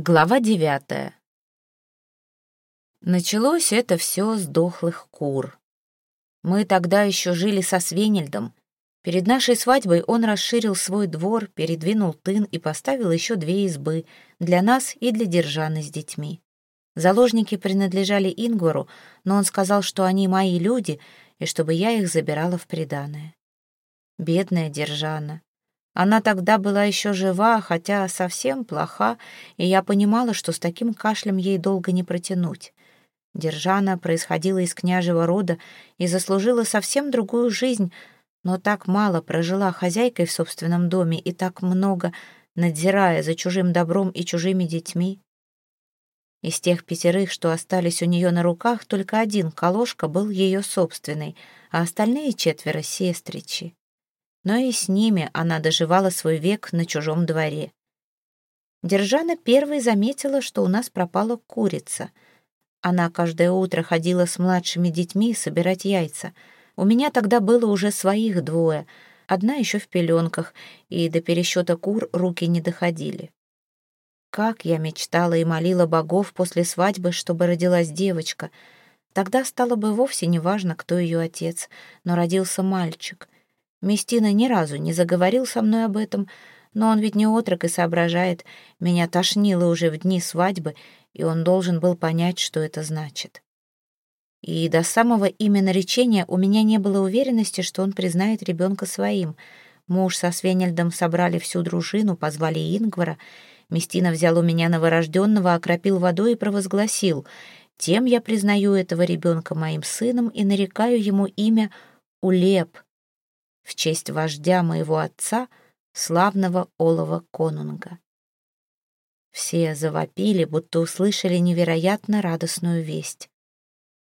Глава девятая. Началось это все с дохлых кур. Мы тогда еще жили со Свенельдом. Перед нашей свадьбой он расширил свой двор, передвинул тын и поставил еще две избы для нас и для Держаны с детьми. Заложники принадлежали Ингвару, но он сказал, что они мои люди, и чтобы я их забирала в приданое. Бедная Держана. Она тогда была еще жива, хотя совсем плоха, и я понимала, что с таким кашлем ей долго не протянуть. Держана происходила из княжего рода и заслужила совсем другую жизнь, но так мало прожила хозяйкой в собственном доме и так много, надзирая за чужим добром и чужими детьми. Из тех пятерых, что остались у нее на руках, только один колошка был ее собственный, а остальные четверо — сестричи но и с ними она доживала свой век на чужом дворе. Держана первой заметила, что у нас пропала курица. Она каждое утро ходила с младшими детьми собирать яйца. У меня тогда было уже своих двое, одна еще в пеленках, и до пересчета кур руки не доходили. Как я мечтала и молила богов после свадьбы, чтобы родилась девочка. Тогда стало бы вовсе не важно, кто ее отец, но родился мальчик — Местина ни разу не заговорил со мной об этом, но он ведь не отрок и соображает. Меня тошнило уже в дни свадьбы, и он должен был понять, что это значит. И до самого имя наречения у меня не было уверенности, что он признает ребенка своим. Муж со Свенельдом собрали всю дружину, позвали Ингвара. Местина взял у меня новорожденного, окропил водой и провозгласил. «Тем я признаю этого ребенка моим сыном и нарекаю ему имя Улеп, в честь вождя моего отца, славного Олова Конунга. Все завопили, будто услышали невероятно радостную весть.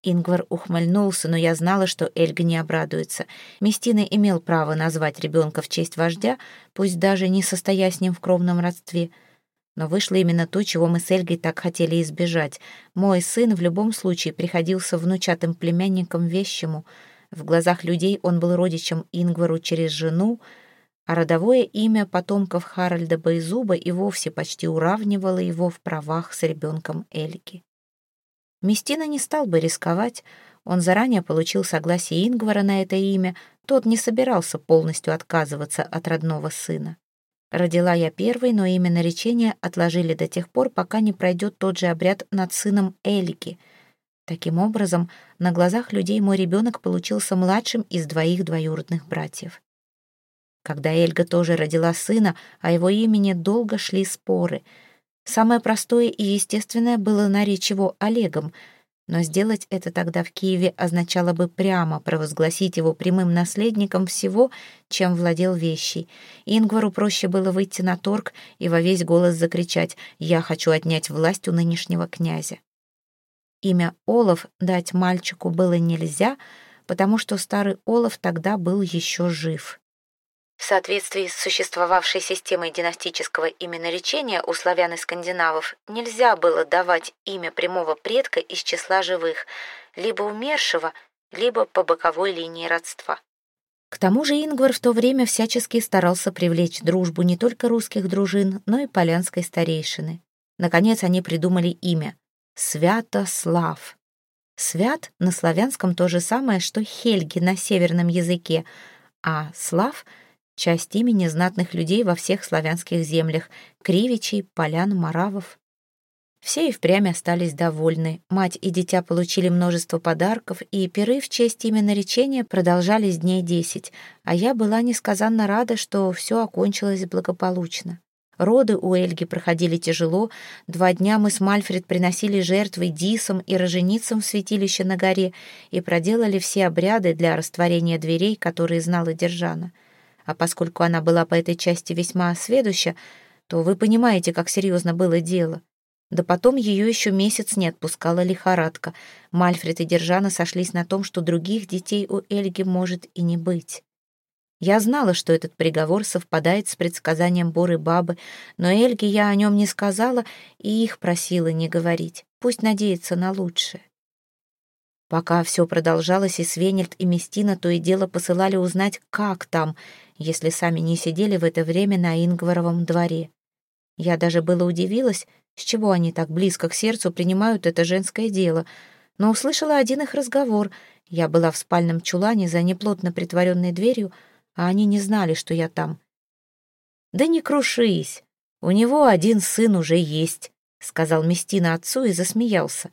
Ингвар ухмыльнулся, но я знала, что Эльга не обрадуется. Местина имел право назвать ребенка в честь вождя, пусть даже не состоя с ним в кровном родстве. Но вышло именно то, чего мы с Эльгой так хотели избежать. Мой сын в любом случае приходился внучатым племянником вещему — в глазах людей он был родичем Ингвару через жену, а родовое имя потомков Харальда Байзуба и вовсе почти уравнивало его в правах с ребенком Эльки. Местина не стал бы рисковать, он заранее получил согласие Ингвара на это имя, тот не собирался полностью отказываться от родного сына. Родила я первой, но имя наречения отложили до тех пор, пока не пройдет тот же обряд над сыном Элики — Таким образом, на глазах людей мой ребенок получился младшим из двоих двоюродных братьев. Когда Эльга тоже родила сына, о его имени долго шли споры. Самое простое и естественное было наречь его Олегом, но сделать это тогда в Киеве означало бы прямо провозгласить его прямым наследником всего, чем владел вещей. Ингвару проще было выйти на торг и во весь голос закричать «Я хочу отнять власть у нынешнего князя». Имя Олаф дать мальчику было нельзя, потому что старый Олаф тогда был еще жив. В соответствии с существовавшей системой династического именоречения у славян и скандинавов нельзя было давать имя прямого предка из числа живых, либо умершего, либо по боковой линии родства. К тому же Ингвар в то время всячески старался привлечь дружбу не только русских дружин, но и полянской старейшины. Наконец они придумали имя Святослав. Свят на славянском то же самое, что Хельги на северном языке, а Слав — часть имени знатных людей во всех славянских землях — кривичей, полян, маравов. Все и впрямь остались довольны. Мать и дитя получили множество подарков, и пиры в честь имя речения продолжались дней десять, а я была несказанно рада, что все окончилось благополучно. Роды у Эльги проходили тяжело. Два дня мы с Мальфред приносили жертвы дисам и роженицам в святилище на горе и проделали все обряды для растворения дверей, которые знала Держана. А поскольку она была по этой части весьма осведуща, то вы понимаете, как серьезно было дело. Да потом ее еще месяц не отпускала лихорадка. Мальфред и Держана сошлись на том, что других детей у Эльги может и не быть. Я знала, что этот приговор совпадает с предсказанием Боры Бабы, но Эльге я о нем не сказала и их просила не говорить. Пусть надеется на лучшее. Пока все продолжалось, и Свенельд, и Местина то и дело посылали узнать, как там, если сами не сидели в это время на Ингваровом дворе. Я даже было удивилась, с чего они так близко к сердцу принимают это женское дело, но услышала один их разговор. Я была в спальном чулане за неплотно притворенной дверью, а они не знали, что я там. «Да не крушись, у него один сын уже есть», — сказал Местина отцу и засмеялся.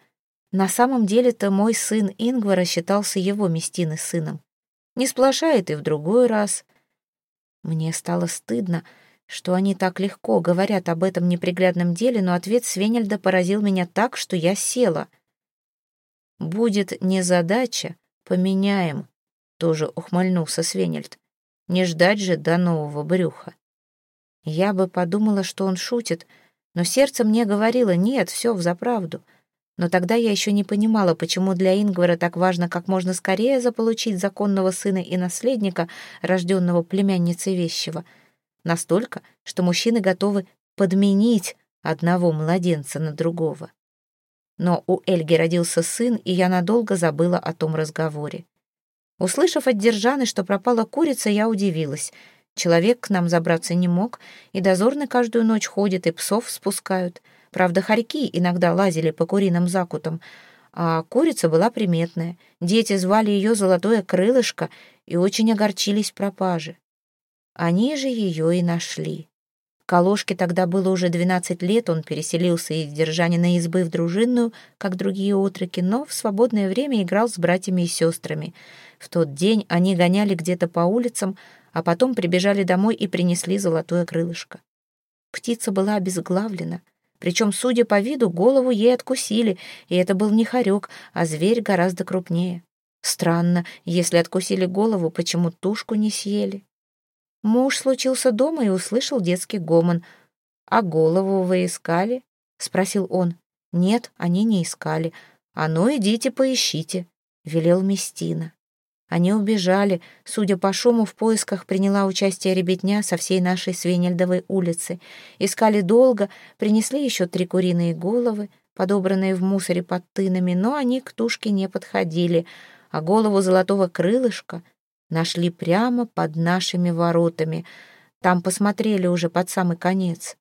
На самом деле-то мой сын Ингвара считался его Местины сыном. Не сплошает и в другой раз. Мне стало стыдно, что они так легко говорят об этом неприглядном деле, но ответ Свенельда поразил меня так, что я села. «Будет незадача, поменяем», — тоже ухмыльнулся Свенельд. «Не ждать же до нового брюха». Я бы подумала, что он шутит, но сердце мне говорило «нет, все взаправду». Но тогда я еще не понимала, почему для Ингвара так важно как можно скорее заполучить законного сына и наследника, рожденного племянницей вещего — Настолько, что мужчины готовы подменить одного младенца на другого. Но у Эльги родился сын, и я надолго забыла о том разговоре. Услышав от Держаны, что пропала курица, я удивилась. Человек к нам забраться не мог, и дозорный каждую ночь ходит, и псов спускают. Правда, хорьки иногда лазили по куриным закутам, а курица была приметная. Дети звали ее «золотое крылышко» и очень огорчились пропаже. Они же ее и нашли. Калошке тогда было уже 12 лет, он переселился из Держаниной избы в дружинную, как другие отроки, но в свободное время играл с братьями и сестрами. В тот день они гоняли где-то по улицам, а потом прибежали домой и принесли золотое крылышко. Птица была обезглавлена, причем, судя по виду, голову ей откусили, и это был не хорек, а зверь гораздо крупнее. Странно, если откусили голову, почему тушку не съели? Муж случился дома и услышал детский гомон. «А голову вы искали?» — спросил он. «Нет, они не искали. А ну, идите поищите», — велел Местина. Они убежали. Судя по шуму, в поисках приняла участие ребятня со всей нашей Свенельдовой улицы. Искали долго, принесли еще три куриные головы, подобранные в мусоре под тынами, но они к тушке не подходили, а голову золотого крылышка — Нашли прямо под нашими воротами. Там посмотрели уже под самый конец.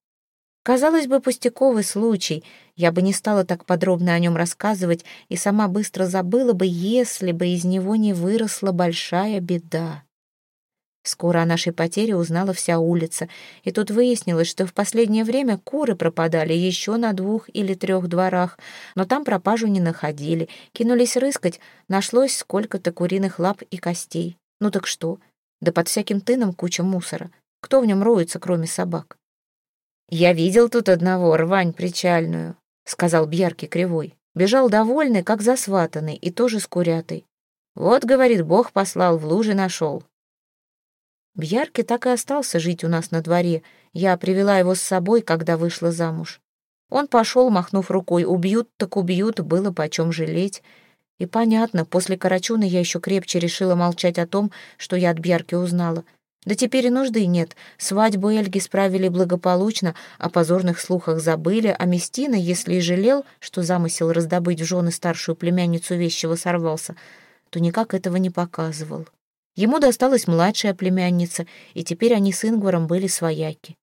Казалось бы, пустяковый случай. Я бы не стала так подробно о нем рассказывать и сама быстро забыла бы, если бы из него не выросла большая беда. Скоро о нашей потере узнала вся улица, и тут выяснилось, что в последнее время куры пропадали еще на двух или трех дворах, но там пропажу не находили. Кинулись рыскать, нашлось сколько-то куриных лап и костей. Ну так что? Да под всяким тыном куча мусора. Кто в нем роется, кроме собак? «Я видел тут одного, рвань причальную», — сказал Бьярки кривой. Бежал довольный, как засватанный, и тоже с курятой. «Вот, — говорит, — Бог послал, в луже нашел». Бьярки так и остался жить у нас на дворе. Я привела его с собой, когда вышла замуж. Он пошел, махнув рукой, убьют так убьют, было почем жалеть. И понятно, после Карачуна я еще крепче решила молчать о том, что я от Бьярки узнала. Да теперь и нужды нет. Свадьбу Эльги справили благополучно, о позорных слухах забыли, а Местина, если и жалел, что замысел раздобыть в жены старшую племянницу вещего сорвался, то никак этого не показывал. Ему досталась младшая племянница, и теперь они с Ингваром были свояки.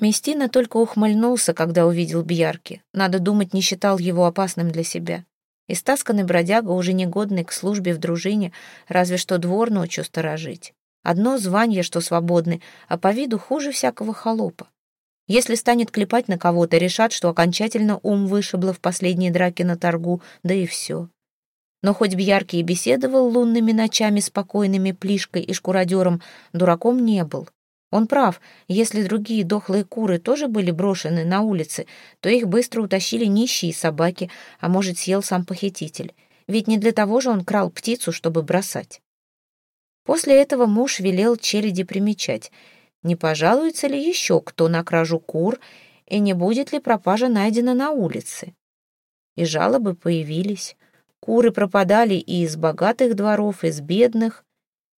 Местина только ухмыльнулся, когда увидел Бьярки. Надо думать, не считал его опасным для себя. Истасканный бродяга, уже негодный к службе в дружине, разве что двор ночью сторожить. Одно звание, что свободны, а по виду хуже всякого холопа. Если станет клепать на кого-то, решат, что окончательно ум вышибло в последней драке на торгу, да и все. Но хоть Бьярки и беседовал лунными ночами спокойными плишкой и шкуродером, дураком не был. Он прав, если другие дохлые куры тоже были брошены на улице, то их быстро утащили нищие собаки, а может, съел сам похититель. Ведь не для того же он крал птицу, чтобы бросать. После этого муж велел челяди примечать, не пожалуется ли еще кто на кражу кур и не будет ли пропажа найдена на улице. И жалобы появились. Куры пропадали и из богатых дворов, и из бедных,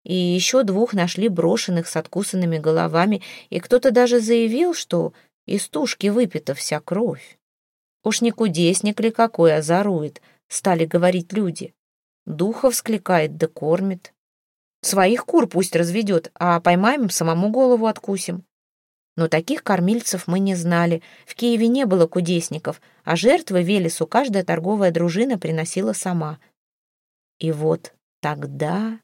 и еще двух нашли брошенных с откусанными головами, и кто-то даже заявил, что из тушки выпита вся кровь. Уж не кудесник ли какой озарует, стали говорить люди. Духов скликает да кормит. Своих кур пусть разведет, а поймаем, самому голову откусим. Но таких кормильцев мы не знали. В Киеве не было кудесников, а жертвы Велесу каждая торговая дружина приносила сама. И вот тогда...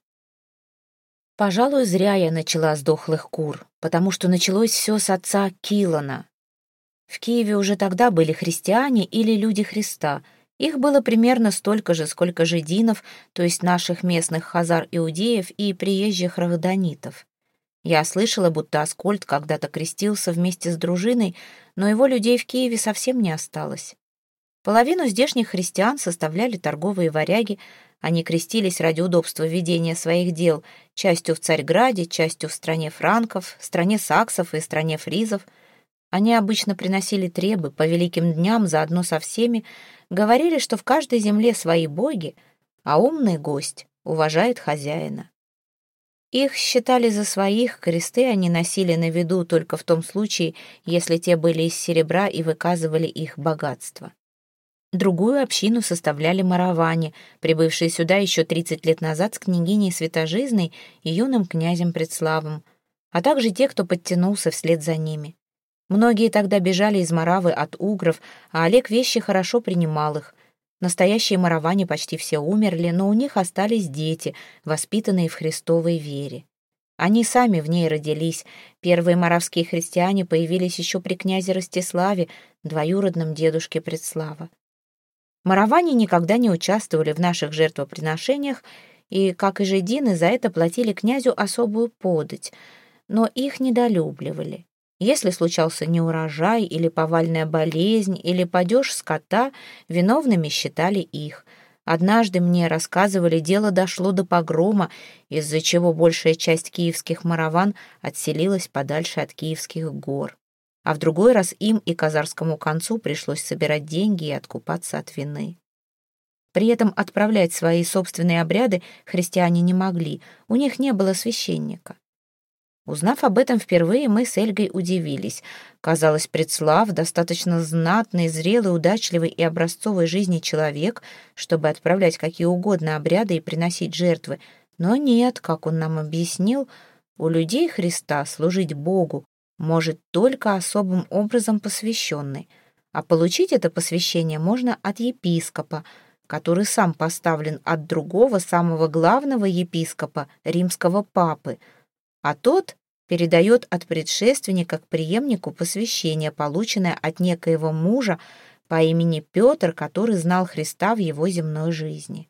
Пожалуй, зря я начала с дохлых кур, потому что началось все с отца Килана. В Киеве уже тогда были христиане или люди Христа. Их было примерно столько же, сколько жидинов, то есть наших местных хазар-иудеев и приезжих рахданитов. Я слышала, будто Аскольд когда-то крестился вместе с дружиной, но его людей в Киеве совсем не осталось. Половину здешних христиан составляли торговые варяги, они крестились ради удобства ведения своих дел, частью в Царьграде, частью в стране франков, стране саксов и стране фризов. Они обычно приносили требы по великим дням заодно со всеми, говорили, что в каждой земле свои боги, а умный гость уважает хозяина. Их считали за своих, кресты они носили на виду только в том случае, если те были из серебра и выказывали их богатство. Другую общину составляли мараване, прибывшие сюда еще 30 лет назад с княгиней Святожизной и юным князем Предславом, а также те, кто подтянулся вслед за ними. Многие тогда бежали из Маравы от угров, а Олег вещи хорошо принимал их. Настоящие мараване почти все умерли, но у них остались дети, воспитанные в Христовой вере. Они сами в ней родились. Первые маравские христиане появились еще при князе Ростиславе, двоюродном дедушке Предслава. Мараване никогда не участвовали в наших жертвоприношениях и, как и жидины, за это платили князю особую подать, но их недолюбливали. Если случался неурожай или повальная болезнь или падеж скота, виновными считали их. Однажды мне рассказывали, дело дошло до погрома, из-за чего большая часть киевских мараван отселилась подальше от киевских гор. А в другой раз им и казарскому концу пришлось собирать деньги и откупаться от вины. При этом отправлять свои собственные обряды христиане не могли, у них не было священника. Узнав об этом впервые, мы с Эльгой удивились. Казалось, Предслав достаточно знатный, зрелый, удачливый и образцовой жизни человек, чтобы отправлять какие угодно обряды и приносить жертвы. Но нет, как он нам объяснил, у людей Христа служить Богу может только особым образом посвященный, а получить это посвящение можно от епископа, который сам поставлен от другого, самого главного епископа, римского папы — а тот передает от предшественника к преемнику посвящение, полученное от некоего мужа по имени Петр, который знал Христа в его земной жизни.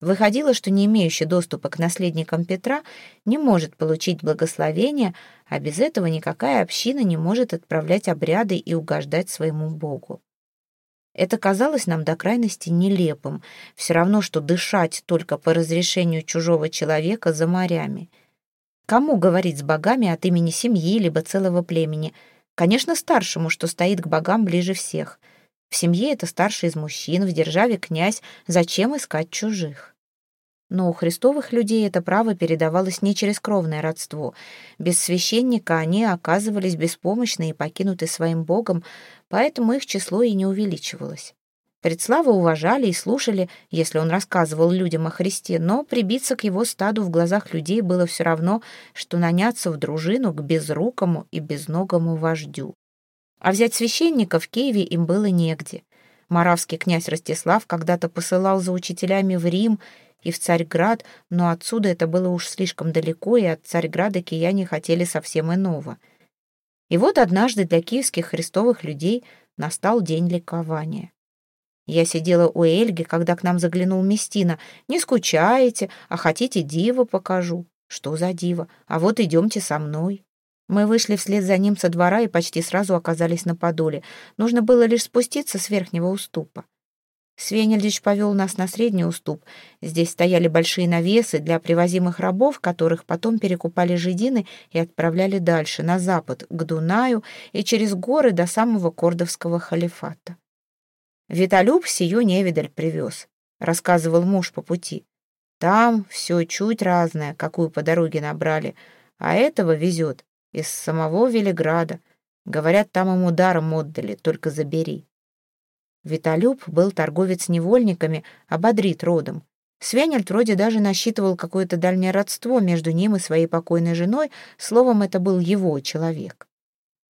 Выходило, что не имеющий доступа к наследникам Петра не может получить благословения, а без этого никакая община не может отправлять обряды и угождать своему Богу. Это казалось нам до крайности нелепым, все равно, что дышать только по разрешению чужого человека за морями — Кому говорить с богами от имени семьи либо целого племени? Конечно, старшему, что стоит к богам ближе всех. В семье это старший из мужчин, в державе князь. Зачем искать чужих? Но у христовых людей это право передавалось не через кровное родство. Без священника они оказывались беспомощны и покинуты своим богом, поэтому их число и не увеличивалось. Предслава уважали и слушали, если он рассказывал людям о Христе, но прибиться к его стаду в глазах людей было все равно, что наняться в дружину к безрукому и безногому вождю. А взять священника в Киеве им было негде. Моравский князь Ростислав когда-то посылал за учителями в Рим и в Царьград, но отсюда это было уж слишком далеко, и от Царьграда кияне хотели совсем иного. И вот однажды для киевских христовых людей настал день ликования. Я сидела у Эльги, когда к нам заглянул Местина. «Не скучаете, а хотите диво покажу?» «Что за диво? А вот идемте со мной». Мы вышли вслед за ним со двора и почти сразу оказались на подоле. Нужно было лишь спуститься с верхнего уступа. Свенельдич повел нас на средний уступ. Здесь стояли большие навесы для привозимых рабов, которых потом перекупали жидины и отправляли дальше, на запад, к Дунаю и через горы до самого Кордовского халифата. Виталюб сию невидаль привез, рассказывал муж по пути. Там все чуть разное, какую по дороге набрали, а этого везет из самого Велиграда. Говорят, там ему даром отдали, только забери. Виталюб был торговец невольниками, а бодрит родом. Свенельд вроде даже насчитывал какое-то дальнее родство между ним и своей покойной женой, словом, это был его человек.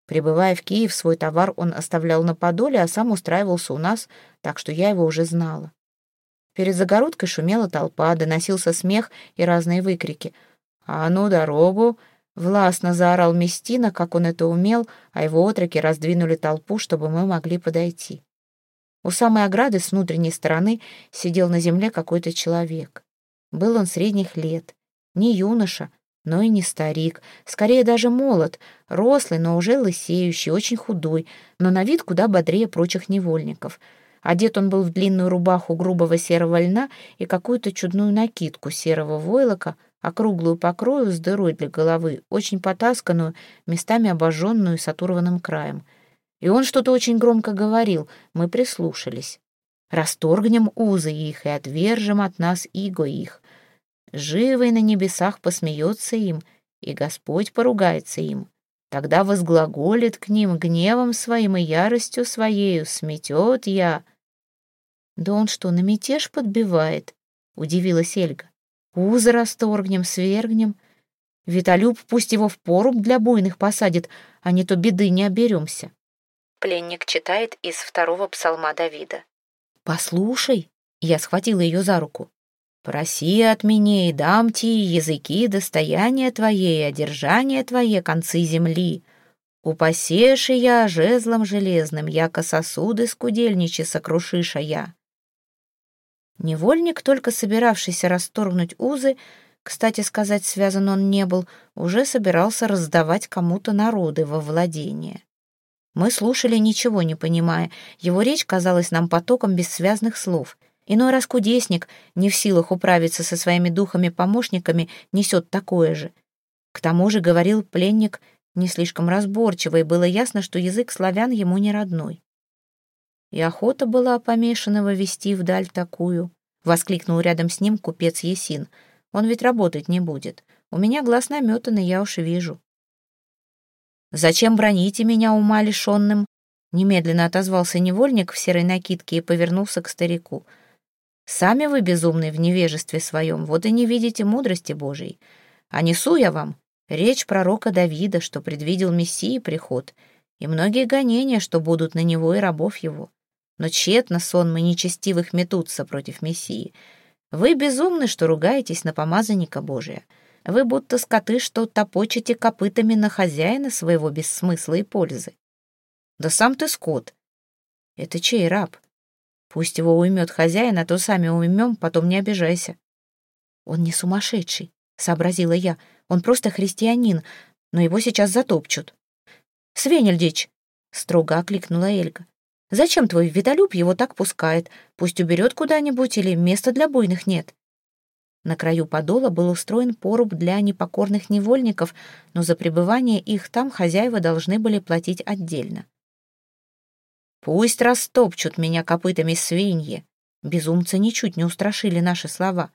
Прибывая в Киев, свой товар он оставлял на Подоле, а сам устраивался у нас, так что я его уже знала. Перед загородкой шумела толпа, доносился смех и разные выкрики. «А ну, дорогу!» Властно заорал Местина, как он это умел, а его отроки раздвинули толпу, чтобы мы могли подойти. У самой ограды с внутренней стороны сидел на земле какой-то человек. Был он средних лет, не юноша, но и не старик, скорее даже молод, рослый, но уже лысеющий, очень худой, но на вид куда бодрее прочих невольников. Одет он был в длинную рубаху грубого серого льна и какую-то чудную накидку серого войлока, округлую по с дырой для головы, очень потасканную, местами обожженную с оторванным краем. И он что-то очень громко говорил, мы прислушались. «Расторгнем узы их и отвержем от нас иго их живый на небесах посмеется им, и Господь поругается им. Тогда возглаголит к ним гневом своим и яростью своею, сметет я. Да он что, на мятеж подбивает? Удивилась Эльга. Узы расторгнем, свергнем. Виталюб пусть его в поруб для буйных посадит, а не то беды не оберемся. Пленник читает из второго псалма Давида. «Послушай», — я схватила ее за руку, Проси от меня и дам ти языки достояние твое и одержание твое концы земли. Упасеши я жезлом железным, яко сосуды скудельничи сокрушиша я. Невольник, только собиравшийся расторгнуть узы, кстати сказать, связан он не был, уже собирался раздавать кому-то народы во владение. Мы слушали, ничего не понимая, его речь казалась нам потоком бессвязных слов — Иной раз кудесник, не в силах управиться со своими духами-помощниками, несет такое же. К тому же, говорил пленник, не слишком разборчиво, и было ясно, что язык славян ему не родной. «И охота была помешанного вести вдаль такую», — воскликнул рядом с ним купец Есин. «Он ведь работать не будет. У меня глаз наметанный, я уж вижу». «Зачем броните меня, ума лишенным?» Немедленно отозвался невольник в серой накидке и повернулся к старику — Сами вы безумны в невежестве своем, вот и не видите мудрости Божией. А несу я вам речь пророка Давида, что предвидел Мессии приход, и многие гонения, что будут на него и рабов его. Но тщетно сонмы нечестивых метутся против Мессии. Вы безумны, что ругаетесь на помазанника Божия. Вы будто скоты, что топочете копытами на хозяина своего без смысла и пользы. Да сам ты скот. Это чей раб? Пусть его уймет хозяин, а то сами уймем, потом не обижайся. Он не сумасшедший, сообразила я. Он просто христианин, но его сейчас затопчут. Свенельдич, строго окликнула Эльга. Зачем твой видолюб его так пускает? Пусть уберет куда-нибудь или места для буйных нет. На краю подола был устроен поруб для непокорных невольников, но за пребывание их там хозяева должны были платить отдельно. Пусть растопчут меня копытами свиньи. Безумцы ничуть не устрашили наши слова.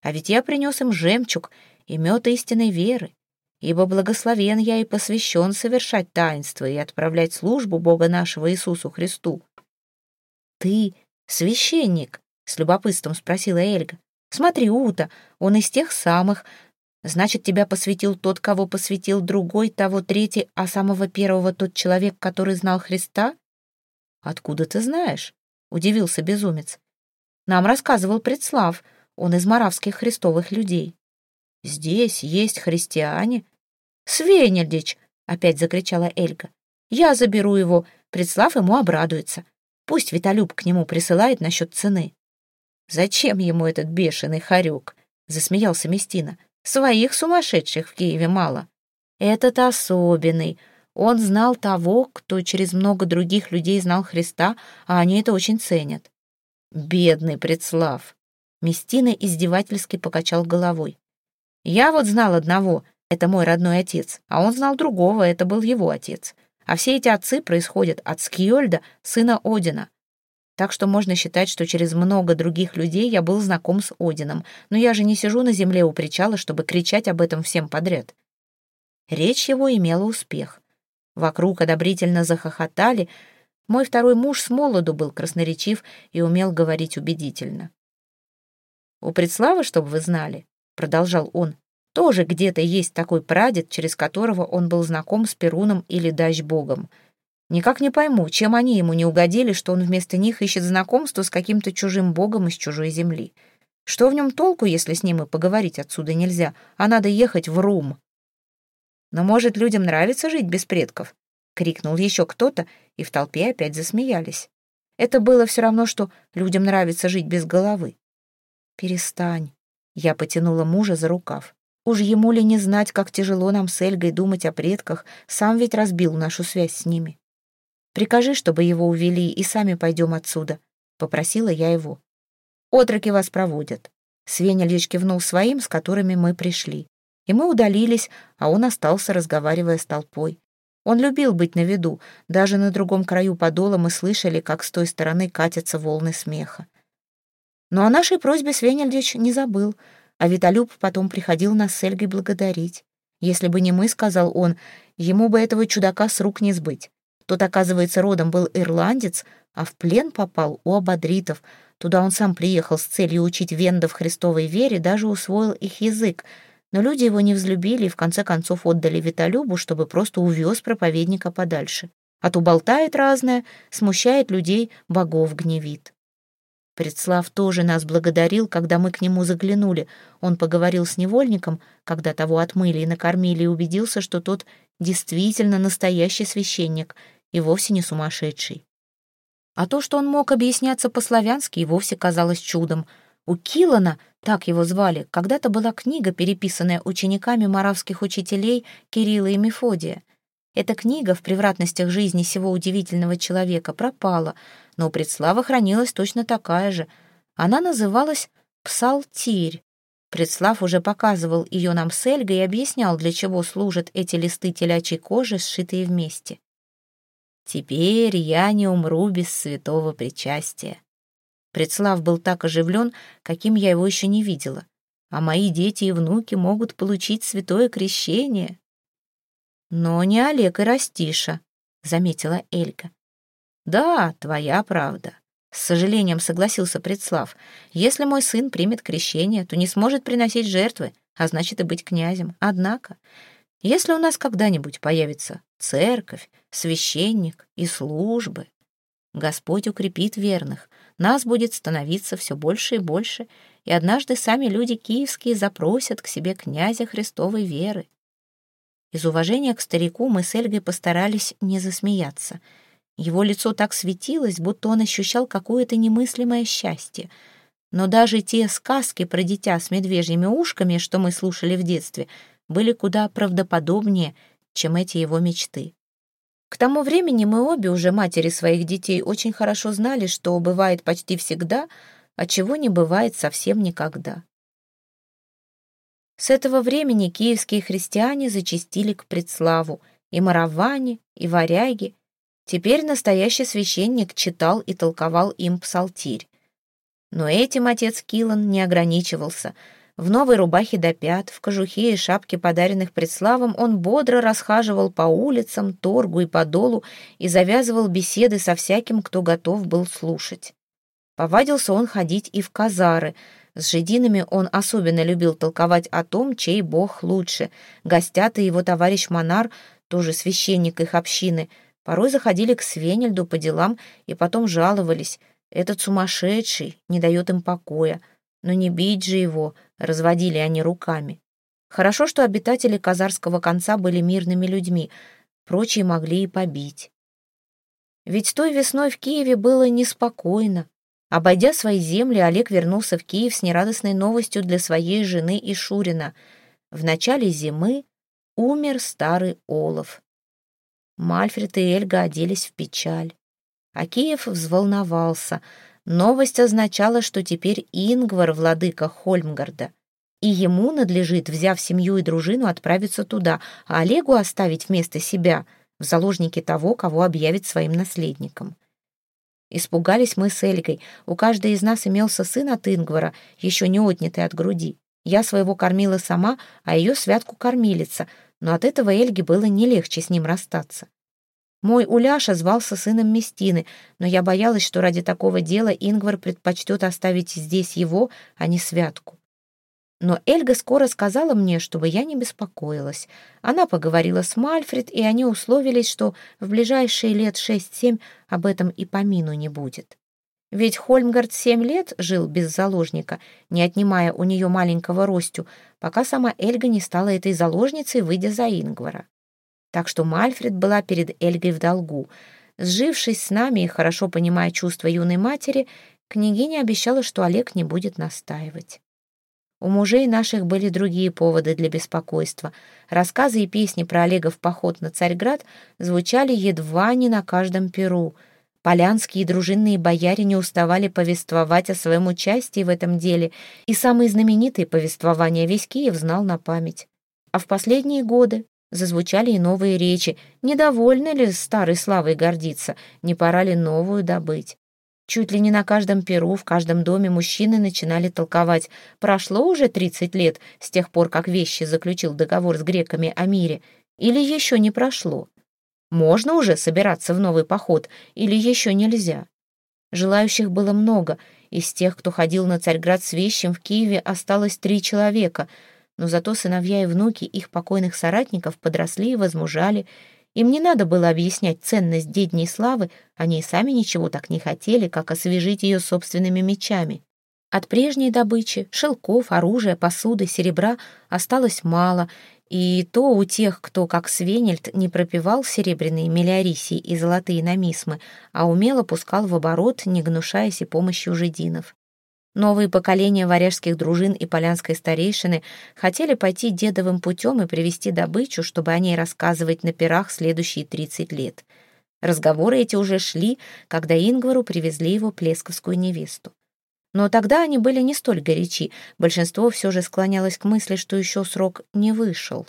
А ведь я принес им жемчуг и мед истинной веры, ибо благословен я и посвящен совершать таинство и отправлять службу Бога нашего Иисусу Христу. «Ты священник?» — с любопытством спросила Эльга. «Смотри, Ута, он из тех самых. Значит, тебя посвятил тот, кого посвятил другой, того третий, а самого первого тот человек, который знал Христа?» «Откуда ты знаешь?» — удивился безумец. «Нам рассказывал Предслав, он из моравских христовых людей. Здесь есть христиане». «Свенельдич!» — опять закричала Эльга. «Я заберу его, Предслав ему обрадуется. Пусть Виталюб к нему присылает насчет цены». «Зачем ему этот бешеный хорек?» — засмеялся Местина. «Своих сумасшедших в Киеве мало». «Этот особенный», он знал того, кто через много других людей знал Христа, а они это очень ценят. Бедный Предслав. Местина издевательски покачал головой. Я вот знал одного, это мой родной отец, а он знал другого, это был его отец. А все эти отцы происходят от Скьольда, сына Одина. Так что можно считать, что через много других людей я был знаком с Одином, но я же не сижу на земле у причала, чтобы кричать об этом всем подряд. Речь его имела успех. Вокруг одобрительно захохотали. Мой второй муж с молоду был красноречив и умел говорить убедительно. «У Предславы, чтобы вы знали», — продолжал он, Тоже где-то есть такой прадед, через которого он был знаком с Перуном или Дач-богом. Никак не пойму, чем они ему не угодили, что он вместо них ищет знакомство с каким-то чужим богом из чужой земли. Что в нем толку, если с ним и поговорить отсюда нельзя, а надо ехать в Рум? Но, может, людям нравится жить без предков? Крикнул еще кто-то, и в толпе опять засмеялись. Это было все равно, что людям нравится жить без головы. «Перестань», — я потянула мужа за рукав. «Уж ему ли не знать, как тяжело нам с Эльгой думать о предках, сам ведь разбил нашу связь с ними. Прикажи, чтобы его увели, и сами пойдем отсюда», — попросила я его. «Отроки вас проводят». Свеня лишь кивнул своим, с которыми мы пришли. И мы удалились, а он остался, разговаривая с толпой. Он любил быть на виду. Даже на другом краю подола мы слышали, как с той стороны катятся волны смеха. Но о нашей просьбе Свенельдич не забыл, а Виталюб потом приходил нас с Эльгой благодарить. Если бы не мы, сказал он, ему бы этого чудака с рук не сбыть. Тот, оказывается, родом был ирландец, а в плен попал у абадритов. Туда он сам приехал с целью учить вендов Христовой вере, даже усвоил их язык — но люди его не взлюбили и в конце концов отдали Виталюбу, чтобы просто увез проповедника подальше. А то болтает разное, смущает людей, богов гневит. Предслав тоже нас благодарил, когда мы к нему заглянули. Он поговорил с невольником, когда того отмыли и накормили, и убедился, что тот действительно настоящий священник и вовсе не сумасшедший. А то, что он мог объясняться по-славянски, и вовсе казалось чудом. У Килана — так его звали. Когда-то была книга, переписанная учениками маравских учителей Кирилла и Мефодия. Эта книга в превратностях жизни сего удивительного человека пропала, но у Предслава хранилась точно такая же. Она называлась «Псалтирь». Предслав уже показывал ее нам с Эльгой и объяснял, для чего служат эти листы телячьей кожи, сшитые вместе. «Теперь я не умру без святого причастия», Предслав был так оживлен, каким я его еще не видела. А мои дети и внуки могут получить святое крещение. Но не Олег и Растиша, заметила Элька. Да, твоя правда. С сожалением согласился Предслав. Если мой сын примет крещение, то не сможет приносить жертвы, а значит и быть князем. Однако, если у нас когда-нибудь появится церковь, священник и службы, Господь укрепит верных, нас будет становиться все больше и больше, и однажды сами люди киевские запросят к себе князя Христовой веры. Из уважения к старику мы с Эльгой постарались не засмеяться. Его лицо так светилось, будто он ощущал какое-то немыслимое счастье. Но даже те сказки про дитя с медвежьими ушками, что мы слушали в детстве, были куда правдоподобнее, чем эти его мечты. К тому времени мы обе, уже матери своих детей, очень хорошо знали, что бывает почти всегда, а чего не бывает совсем никогда. С этого времени киевские христиане зачастили к предславу, и мараване, и варяги. Теперь настоящий священник читал и толковал им псалтирь. Но этим отец Килан не ограничивался — в новой рубахе до пят, в кожухе и шапке, подаренных предславом, он бодро расхаживал по улицам, торгу и подолу и завязывал беседы со всяким, кто готов был слушать. Повадился он ходить и в казары. С жидинами он особенно любил толковать о том, чей бог лучше. Гостят и его товарищ Монар, тоже священник их общины, порой заходили к Свенельду по делам и потом жаловались. Этот сумасшедший не дает им покоя. Но не бить же его, разводили они руками. Хорошо, что обитатели Казарского конца были мирными людьми, прочие могли и побить. Ведь той весной в Киеве было неспокойно. Обойдя свои земли, Олег вернулся в Киев с нерадостной новостью для своей жены и Шурина. В начале зимы умер старый Олов. Мальфред и Эльга оделись в печаль. А Киев взволновался — Новость означала, что теперь Ингвар — владыка Хольмгарда, и ему надлежит, взяв семью и дружину, отправиться туда, а Олегу оставить вместо себя в заложнике того, кого объявит своим наследником. Испугались мы с Эльгой. У каждой из нас имелся сын от Ингвара, еще не отнятый от груди. Я своего кормила сама, а ее святку кормилица, но от этого Эльге было не легче с ним расстаться. Мой Уляша звался сыном Местины, но я боялась, что ради такого дела Ингвар предпочтет оставить здесь его, а не святку. Но Эльга скоро сказала мне, чтобы я не беспокоилась. Она поговорила с Мальфред, и они условились, что в ближайшие лет шесть-семь об этом и помину не будет. Ведь Хольмгард семь лет жил без заложника, не отнимая у нее маленького ростю, пока сама Эльга не стала этой заложницей, выйдя за Ингвара. Так что Мальфред была перед Эльгой в долгу. Сжившись с нами и хорошо понимая чувства юной матери, княгиня обещала, что Олег не будет настаивать. У мужей наших были другие поводы для беспокойства. Рассказы и песни про Олега в поход на Царьград звучали едва не на каждом перу — Полянские дружинные бояре не уставали повествовать о своем участии в этом деле, и самые знаменитые повествования весь Киев знал на память. А в последние годы зазвучали и новые речи. Недовольны ли старой славой гордиться? Не пора ли новую добыть? Чуть ли не на каждом перу, в каждом доме мужчины начинали толковать. Прошло уже 30 лет с тех пор, как Вещи заключил договор с греками о мире. Или еще не прошло? Можно уже собираться в новый поход или еще нельзя? Желающих было много. Из тех, кто ходил на Царьград с вещем, в Киеве осталось три человека, но зато сыновья и внуки их покойных соратников подросли и возмужали. Им не надо было объяснять ценность дедней славы, они и сами ничего так не хотели, как освежить ее собственными мечами. От прежней добычи, шелков, оружия, посуды, серебра осталось мало, и то у тех, кто, как Свенельд, не пропивал серебряные мелиорисии и золотые намисмы, а умело пускал в оборот, не гнушаясь и помощью жидинов. Новые поколения варяжских дружин и полянской старейшины хотели пойти дедовым путем и привести добычу, чтобы о ней рассказывать на пирах следующие 30 лет. Разговоры эти уже шли, когда Ингвару привезли его плесковскую невесту. Но тогда они были не столь горячи, большинство все же склонялось к мысли, что еще срок не вышел.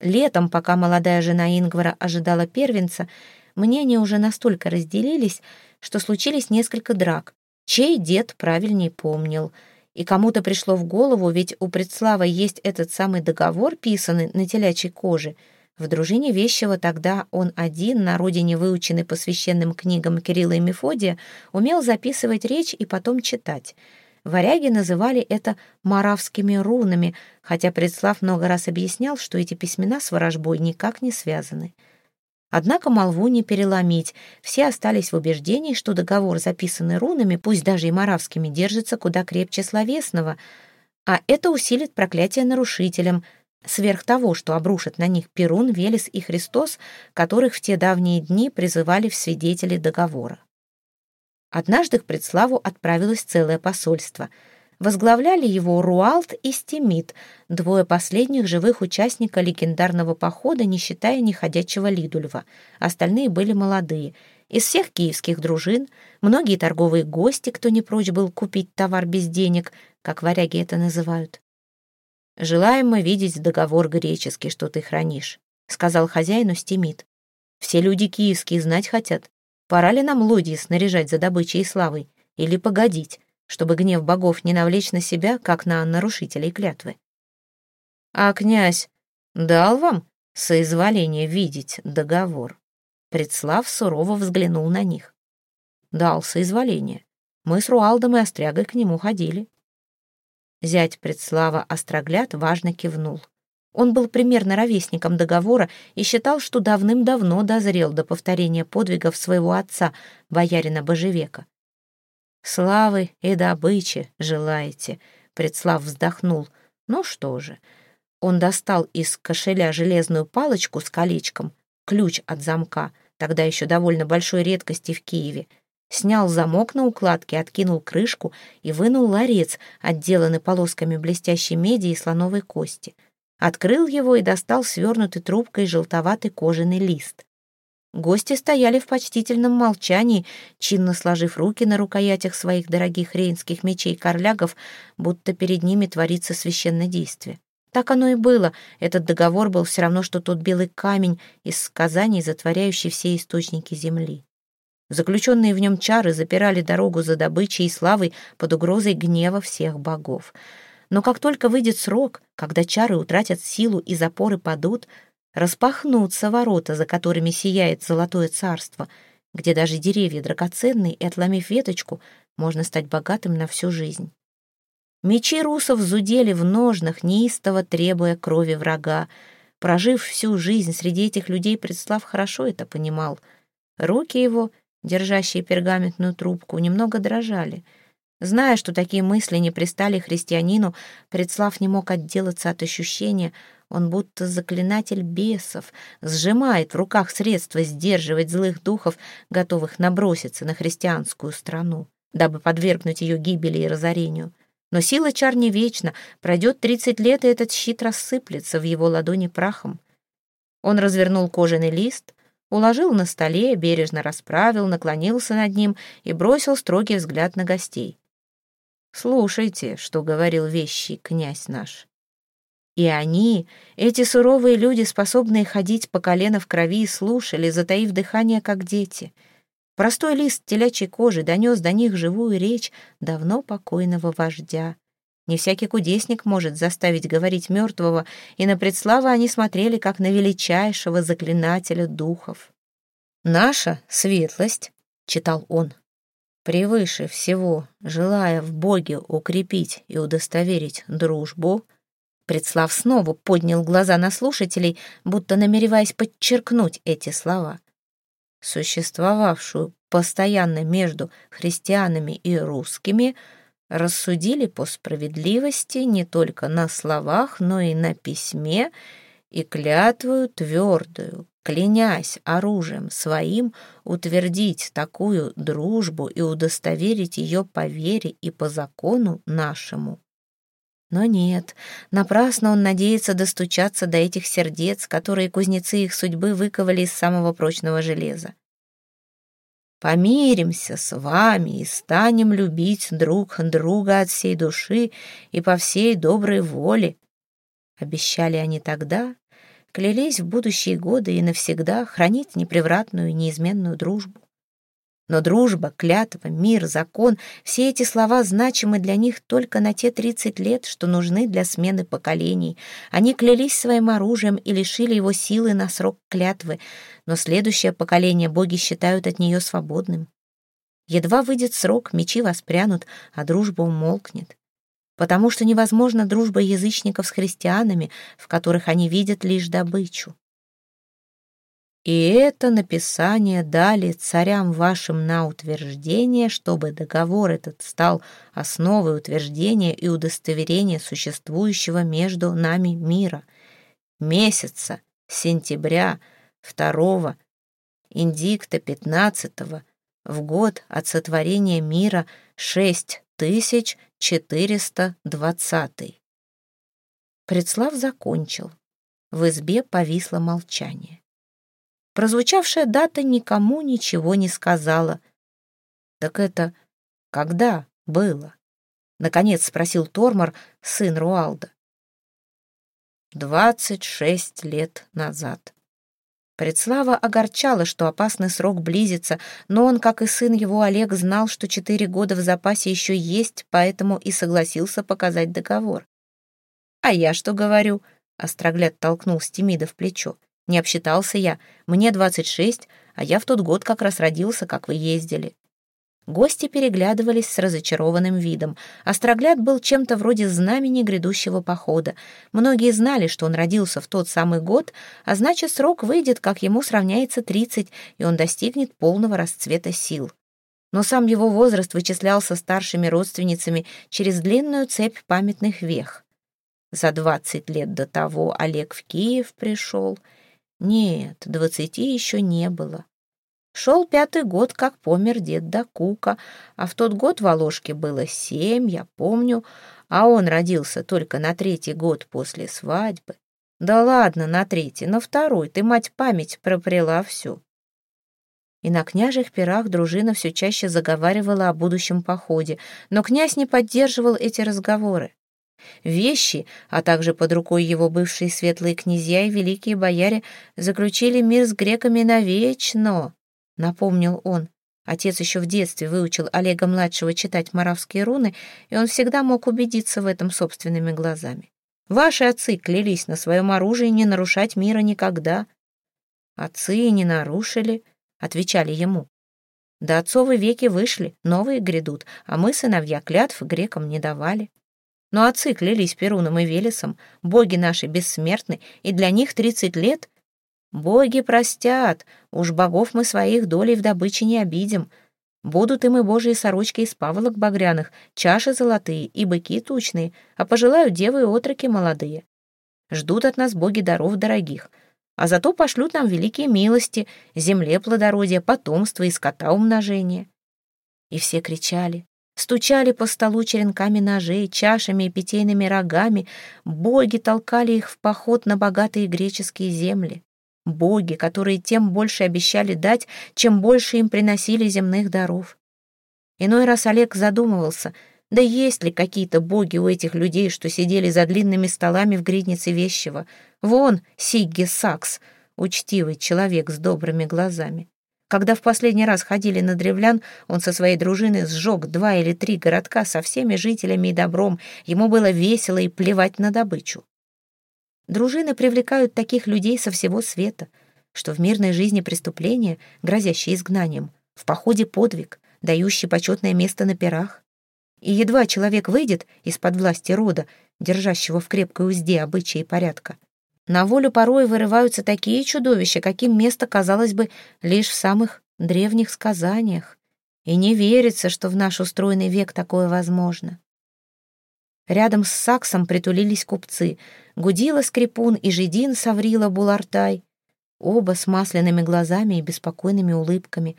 Летом, пока молодая жена Ингвара ожидала первенца, мнения уже настолько разделились, что случились несколько драк, чей дед правильнее помнил. И кому-то пришло в голову, ведь у Предслава есть этот самый договор, писанный на телячьей коже — в дружине Вещего тогда он один, на родине выученный по священным книгам Кирилла и Мефодия, умел записывать речь и потом читать. Варяги называли это «маравскими рунами», хотя Предслав много раз объяснял, что эти письмена с ворожбой никак не связаны. Однако молву не переломить. Все остались в убеждении, что договор, записанный рунами, пусть даже и маравскими, держится куда крепче словесного, а это усилит проклятие нарушителям — сверх того, что обрушат на них Перун, Велес и Христос, которых в те давние дни призывали в свидетели договора. Однажды к Предславу отправилось целое посольство. Возглавляли его Руалт и Стемит, двое последних живых участника легендарного похода, не считая неходячего Лидульва. Остальные были молодые. Из всех киевских дружин многие торговые гости, кто не прочь был купить товар без денег, как варяги это называют. «Желаем мы видеть договор греческий, что ты хранишь», — сказал хозяину Стимит. «Все люди киевские знать хотят. Пора ли нам лодии снаряжать за добычей и славой? Или погодить, чтобы гнев богов не навлечь на себя, как на нарушителей клятвы?» «А князь дал вам соизволение видеть договор?» Предслав сурово взглянул на них. «Дал соизволение. Мы с Руалдом и Острягой к нему ходили». Зять предслава Острогляд важно кивнул. Он был примерно ровесником договора и считал, что давным-давно дозрел до повторения подвигов своего отца, боярина Божевека. «Славы и добычи желаете», — предслав вздохнул. «Ну что же». Он достал из кошеля железную палочку с колечком, ключ от замка, тогда еще довольно большой редкости в Киеве — снял замок на укладке, откинул крышку и вынул ларец, отделанный полосками блестящей меди и слоновой кости. Открыл его и достал свернутый трубкой желтоватый кожаный лист. Гости стояли в почтительном молчании, чинно сложив руки на рукоятях своих дорогих рейнских мечей-корлягов, будто перед ними творится священное действие. Так оно и было. Этот договор был все равно, что тот белый камень из сказаний, затворяющий все источники земли. Заключенные в нем чары запирали дорогу за добычей и славой под угрозой гнева всех богов. Но как только выйдет срок, когда чары утратят силу и запоры падут, распахнутся ворота, за которыми сияет золотое царство, где даже деревья драгоценные, и, отломив веточку, можно стать богатым на всю жизнь. Мечи русов зудели в ножнах, неистово требуя крови врага. Прожив всю жизнь среди этих людей, Предслав хорошо это понимал. Руки его, держащие пергаментную трубку, немного дрожали. Зная, что такие мысли не пристали христианину, Предслав не мог отделаться от ощущения, он будто заклинатель бесов, сжимает в руках средства сдерживать злых духов, готовых наброситься на христианскую страну, дабы подвергнуть ее гибели и разорению. Но сила чар не вечна, пройдет тридцать лет, и этот щит рассыплется в его ладони прахом. Он развернул кожаный лист, уложил на столе, бережно расправил, наклонился над ним и бросил строгий взгляд на гостей. «Слушайте, что говорил вещий князь наш». И они, эти суровые люди, способные ходить по колено в крови, слушали, затаив дыхание, как дети — Простой лист телячьей кожи донес до них живую речь давно покойного вождя. Не всякий кудесник может заставить говорить мертвого, и на предслава они смотрели, как на величайшего заклинателя духов. «Наша светлость», — читал он, — «превыше всего, желая в Боге укрепить и удостоверить дружбу», Предслав снова поднял глаза на слушателей, будто намереваясь подчеркнуть эти слова существовавшую постоянно между христианами и русскими, рассудили по справедливости не только на словах, но и на письме, и клятвую твердую, клянясь оружием своим, утвердить такую дружбу и удостоверить ее по вере и по закону нашему. Но нет, напрасно он надеется достучаться до этих сердец, которые кузнецы их судьбы выковали из самого прочного железа. Помиримся с вами и станем любить друг друга от всей души и по всей доброй воле. Обещали они тогда, клялись в будущие годы и навсегда хранить непревратную неизменную дружбу. Но дружба, клятва, мир, закон — все эти слова значимы для них только на те тридцать лет, что нужны для смены поколений. Они клялись своим оружием и лишили его силы на срок клятвы, но следующее поколение боги считают от нее свободным. Едва выйдет срок, мечи воспрянут, а дружба умолкнет. Потому что невозможна дружба язычников с христианами, в которых они видят лишь добычу. И это написание дали царям вашим на утверждение, чтобы договор этот стал основой утверждения и удостоверения существующего между нами мира. Месяца сентября второго индикта пятнадцатого в год от сотворения мира шесть тысяч четыреста двадцатый. Предслав закончил. В избе повисло молчание. Прозвучавшая дата никому ничего не сказала. «Так это когда было?» — наконец спросил Тормор, сын Руалда. «Двадцать шесть лет назад». Предслава огорчала, что опасный срок близится, но он, как и сын его Олег, знал, что четыре года в запасе еще есть, поэтому и согласился показать договор. «А я что говорю?» — Острогляд толкнул Стемида в плечо. Не обсчитался я. Мне двадцать шесть, а я в тот год как раз родился, как вы ездили». Гости переглядывались с разочарованным видом. Острогляд был чем-то вроде знамени грядущего похода. Многие знали, что он родился в тот самый год, а значит, срок выйдет, как ему сравняется тридцать, и он достигнет полного расцвета сил. Но сам его возраст вычислялся старшими родственницами через длинную цепь памятных вех. За двадцать лет до того Олег в Киев пришел — нет, двадцати еще не было. Шел пятый год, как помер дед Дакука, а в тот год Волошке было семь, я помню, а он родился только на третий год после свадьбы. Да ладно, на третий, на второй, ты, мать, память пропрела всю. И на княжих пирах дружина все чаще заговаривала о будущем походе, но князь не поддерживал эти разговоры. Вещи, а также под рукой его бывшие светлые князья и великие бояре заключили мир с греками навечно, напомнил он. Отец еще в детстве выучил Олега-младшего читать маравские руны, и он всегда мог убедиться в этом собственными глазами. Ваши отцы клялись на своем оружии не нарушать мира никогда. Отцы не нарушили, отвечали ему. До отцовы веки вышли, новые грядут, а мы, сыновья, клятв грекам не давали. Но отцы клялись Перуном и Велесом, боги наши бессмертны, и для них тридцать лет. Боги простят, уж богов мы своих долей в добыче не обидим. Будут им и божьи сорочки из паволок багряных, чаши золотые и быки тучные, а пожелают девы и отроки молодые. Ждут от нас боги даров дорогих, а зато пошлют нам великие милости, земле плодородия, потомство и скота умножения. И все кричали, стучали по столу черенками ножей, чашами и питейными рогами, боги толкали их в поход на богатые греческие земли боги, которые тем больше обещали дать, чем больше им приносили земных даров. Иной раз Олег задумывался, да есть ли какие-то боги у этих людей, что сидели за длинными столами в гриднице вещего. Вон Сигги Сакс, учтивый человек с добрыми глазами. Когда в последний раз ходили на древлян, он со своей дружиной сжег два или три городка со всеми жителями и добром. Ему было весело и плевать на добычу. Дружины привлекают таких людей со всего света, что в мирной жизни преступления, грозящие изгнанием, в походе подвиг, дающий почетное место на пирах. И едва человек выйдет из-под власти рода, держащего в крепкой узде обычаи и порядка, на волю порой вырываются такие чудовища, каким место казалось бы лишь в самых древних сказаниях. И не верится, что в наш устроенный век такое возможно. Рядом с Саксом притулились купцы. Гудила Скрипун и Жидин Саврила Булартай. Оба с масляными глазами и беспокойными улыбками.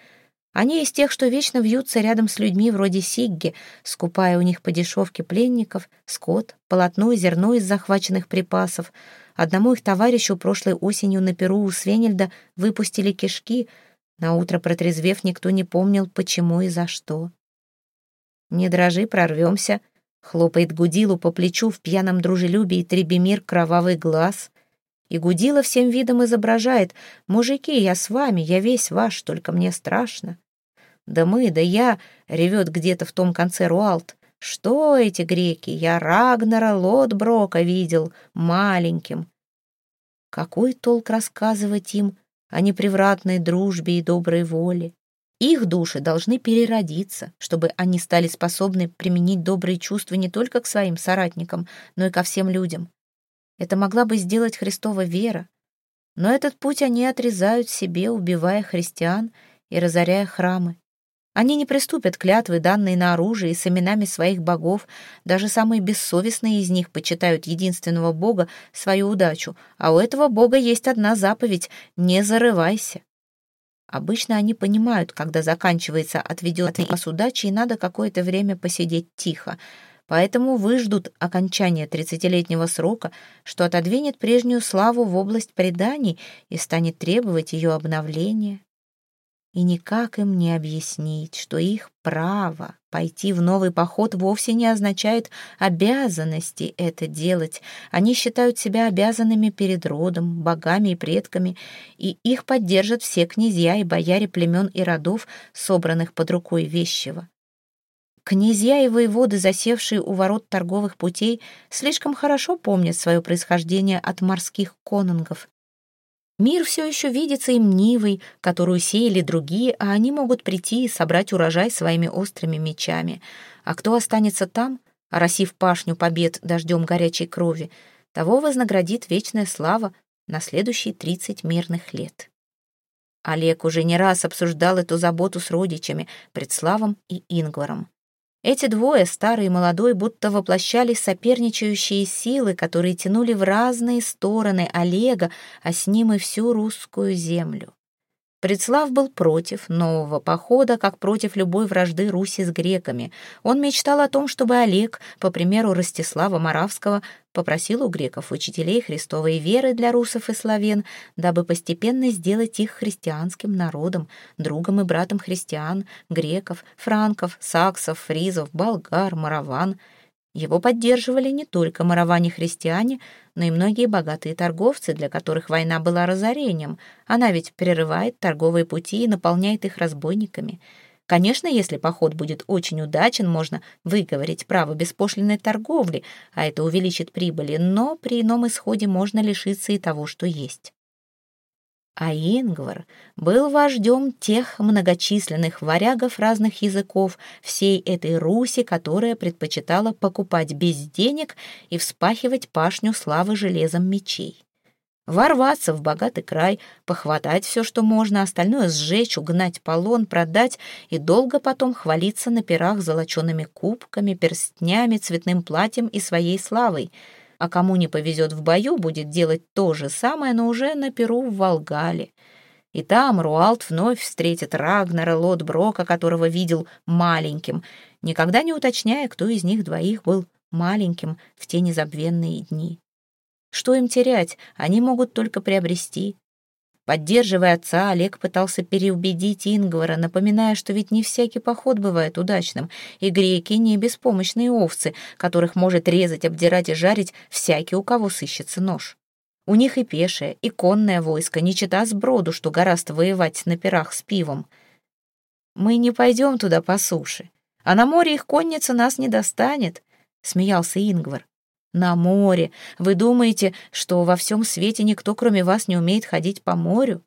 Они из тех, что вечно вьются рядом с людьми вроде Сигги, скупая у них по дешевке пленников, скот, полотно и зерно из захваченных припасов. Одному их товарищу прошлой осенью на Перу у Свенельда выпустили кишки. Наутро протрезвев, никто не помнил, почему и за что. «Не дрожи, прорвемся», Хлопает Гудилу по плечу в пьяном дружелюбии Требемир кровавый глаз. И Гудила всем видом изображает «Мужики, я с вами, я весь ваш, только мне страшно». «Да мы, да я», — ревет где-то в том конце Руалт. «Что эти греки? Я Рагнара Лотброка видел, маленьким». Какой толк рассказывать им о непревратной дружбе и доброй воле? Их души должны переродиться, чтобы они стали способны применить добрые чувства не только к своим соратникам, но и ко всем людям. Это могла бы сделать Христова вера, но этот путь они отрезают себе, убивая христиан и разоряя храмы. Они не приступят клятвы, данные на оружие и с именами своих богов. Даже самые бессовестные из них почитают единственного бога свою удачу, а у этого бога есть одна заповедь — не зарывайся. Обычно они понимают, когда заканчивается отведенный пас удачи, и надо какое-то время посидеть тихо. Поэтому выждут окончания тридцатилетнего срока, что отодвинет прежнюю славу в область преданий и станет требовать ее обновления и никак им не объяснить, что их право пойти в новый поход вовсе не означает обязанности это делать. Они считают себя обязанными перед родом, богами и предками, и их поддержат все князья и бояре племен и родов, собранных под рукой вещего. Князья и воеводы, засевшие у ворот торговых путей, слишком хорошо помнят свое происхождение от морских конунгов. Мир все еще видится им нивой, которую сеяли другие, а они могут прийти и собрать урожай своими острыми мечами. А кто останется там, оросив пашню побед дождем горячей крови, того вознаградит вечная слава на следующие тридцать мирных лет. Олег уже не раз обсуждал эту заботу с родичами, Предславом и Ингваром. Эти двое, старый и молодой, будто воплощали соперничающие силы, которые тянули в разные стороны Олега, а с ним и всю русскую землю. Предслав был против нового похода, как против любой вражды Руси с греками. Он мечтал о том, чтобы Олег, по примеру Ростислава Моравского, попросил у греков учителей христовой веры для русов и славян, дабы постепенно сделать их христианским народом, другом и братом христиан, греков, франков, саксов, фризов, болгар, мараван — его поддерживали не только мараване-христиане, но и многие богатые торговцы, для которых война была разорением. Она ведь прерывает торговые пути и наполняет их разбойниками. Конечно, если поход будет очень удачен, можно выговорить право беспошлинной торговли, а это увеличит прибыли, но при ином исходе можно лишиться и того, что есть. А Ингвар был вождем тех многочисленных варягов разных языков, всей этой Руси, которая предпочитала покупать без денег и вспахивать пашню славы железом мечей. Ворваться в богатый край, похватать все, что можно, остальное сжечь, угнать полон, продать и долго потом хвалиться на пирах золочеными кубками, перстнями, цветным платьем и своей славой — а кому не повезет в бою, будет делать то же самое, но уже на перу в Волгале. И там Руалт вновь встретит Рагнера Лотброка, которого видел маленьким, никогда не уточняя, кто из них двоих был маленьким в те незабвенные дни. Что им терять? Они могут только приобрести. Поддерживая отца, Олег пытался переубедить Ингвара, напоминая, что ведь не всякий поход бывает удачным, и греки не беспомощные овцы, которых может резать, обдирать и жарить всякий, у кого сыщется нож. У них и пешее, и конное войско, не чита сброду, что гораздо воевать на пирах с пивом. «Мы не пойдем туда по суше, а на море их конница нас не достанет», — смеялся Ингвар. На море. Вы думаете, что во всем свете никто, кроме вас, не умеет ходить по морю?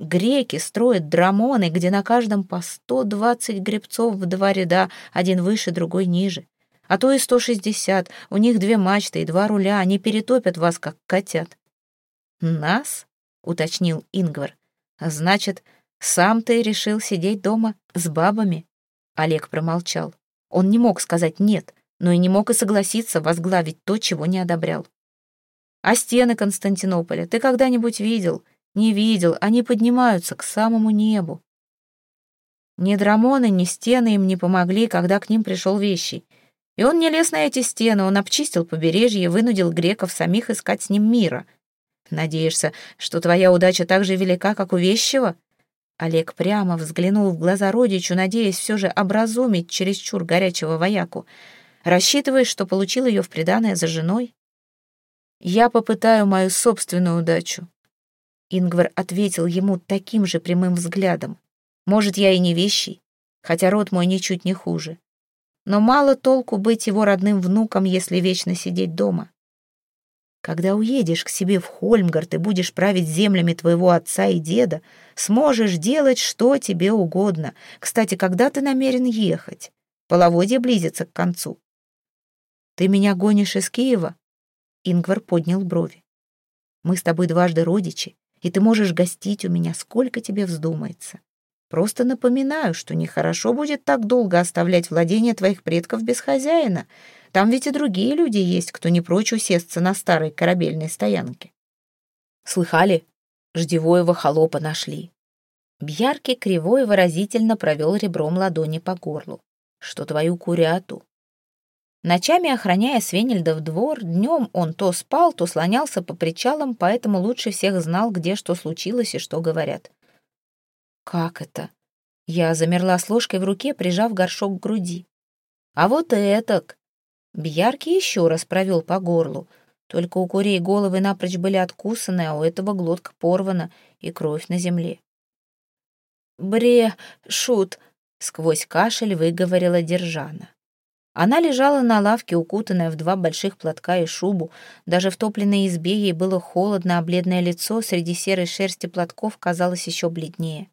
Греки строят драмоны, где на каждом по 120 гребцов в два ряда, один выше, другой ниже. А то и 160. У них две мачты и два руля. Они перетопят вас, как котят. «Нас?» — уточнил Ингвар. «Значит, сам ты решил сидеть дома с бабами?» Олег промолчал. Он не мог сказать «нет», но и не мог и согласиться возглавить то, чего не одобрял. А стены Константинополя ты когда-нибудь видел? Не видел, они поднимаются к самому небу. Ни драмоны, ни стены им не помогли, когда к ним пришел вещий. И он не лез на эти стены, он обчистил побережье и вынудил греков самих искать с ним мира. Надеешься, что твоя удача так же велика, как у вещего? Олег прямо взглянул в глаза родичу, надеясь все же образумить чересчур горячего вояку. Рассчитываешь, что получил ее в приданое за женой? Я попытаю мою собственную удачу. Ингвар ответил ему таким же прямым взглядом. Может, я и не вещий, хотя род мой ничуть не хуже. Но мало толку быть его родным внуком, если вечно сидеть дома. Когда уедешь к себе в Хольмгард и будешь править землями твоего отца и деда, сможешь делать что тебе угодно. Кстати, когда ты намерен ехать? Половодье близится к концу. «Ты меня гонишь из Киева?» Ингвар поднял брови. «Мы с тобой дважды родичи, и ты можешь гостить у меня, сколько тебе вздумается. Просто напоминаю, что нехорошо будет так долго оставлять владение твоих предков без хозяина. Там ведь и другие люди есть, кто не прочь усесться на старой корабельной стоянке». «Слыхали? Ждевоева холопа нашли». Бьярки кривой выразительно провел ребром ладони по горлу. «Что твою куряту Ночами охраняя Свенельдов двор, днем он то спал, то слонялся по причалам, поэтому лучше всех знал, где что случилось и что говорят. «Как это?» Я замерла с ложкой в руке, прижав горшок к груди. «А вот этак!» Бьярки еще раз провел по горлу. Только у курей головы напрочь были откусаны, а у этого глотка порвана и кровь на земле. «Бре, шут!» — сквозь кашель выговорила Держана. Она лежала на лавке, укутанная в два больших платка и шубу. Даже в топленной избе ей было холодно, а бледное лицо среди серой шерсти платков казалось еще бледнее.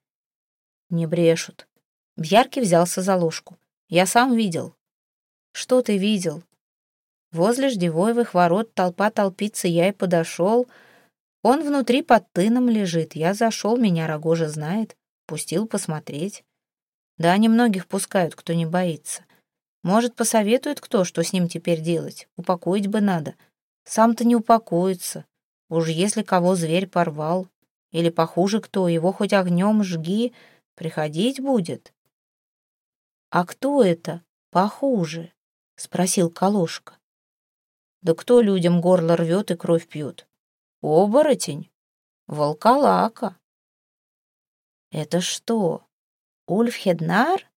«Не брешут». Бьярки взялся за ложку. «Я сам видел». «Что ты видел?» Возле ждевоевых ворот толпа толпится, я и подошел. Он внутри под тыном лежит. Я зашел, меня Рогожа знает. Пустил посмотреть. Да, немногих пускают, кто не боится. Может, посоветует кто, что с ним теперь делать? Упокоить бы надо. Сам-то не упокоится. Уж если кого зверь порвал, или похуже кто, его хоть огнем жги, приходить будет. «А кто это похуже?» — спросил Калошка. «Да кто людям горло рвет и кровь пьет? Оборотень? Волколака». «Это что, Ульфхеднар?»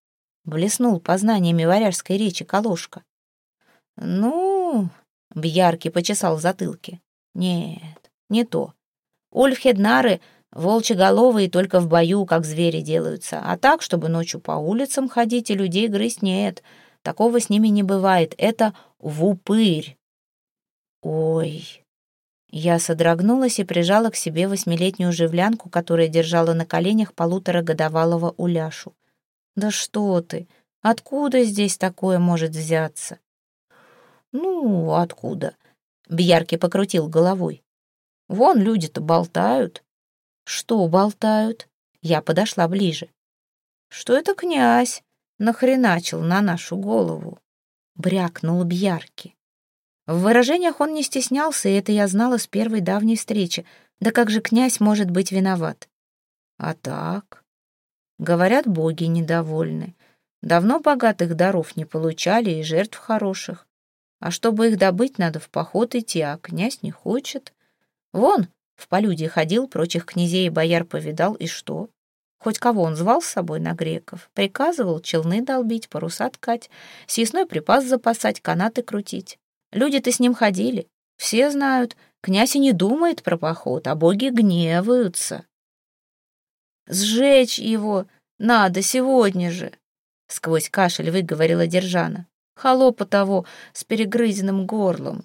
Блеснул познаниями варяжской речи Калошка. «Ну...» — Бьярки почесал в затылке. «Нет, не то. Ульфхеднары волчеголовые только в бою, как звери делаются. А так, чтобы ночью по улицам ходить и людей грызть, нет. Такого с ними не бывает. Это вупырь». «Ой...» Я содрогнулась и прижала к себе восьмилетнюю живлянку, которая держала на коленях полуторагодовалого Уляшу. «Да что ты! Откуда здесь такое может взяться?» «Ну, откуда?» — Бьярки покрутил головой. «Вон люди-то болтают». «Что болтают?» Я подошла ближе. «Что это князь нахреначил на нашу голову?» Брякнул Бьярки. В выражениях он не стеснялся, и это я знала с первой давней встречи. Да как же князь может быть виноват? А так? Говорят, боги недовольны. Давно богатых даров не получали и жертв хороших. А чтобы их добыть, надо в поход идти, а князь не хочет. Вон, в полюде ходил, прочих князей и бояр повидал, и что? Хоть кого он звал с собой на греков, приказывал челны долбить, паруса ткать, съестной припас запасать, канаты крутить. Люди-то с ним ходили, все знают, князь и не думает про поход, а боги гневаются. «Сжечь его надо сегодня же!» — сквозь кашель выговорила Держана. «Холопа того с перегрызенным горлом.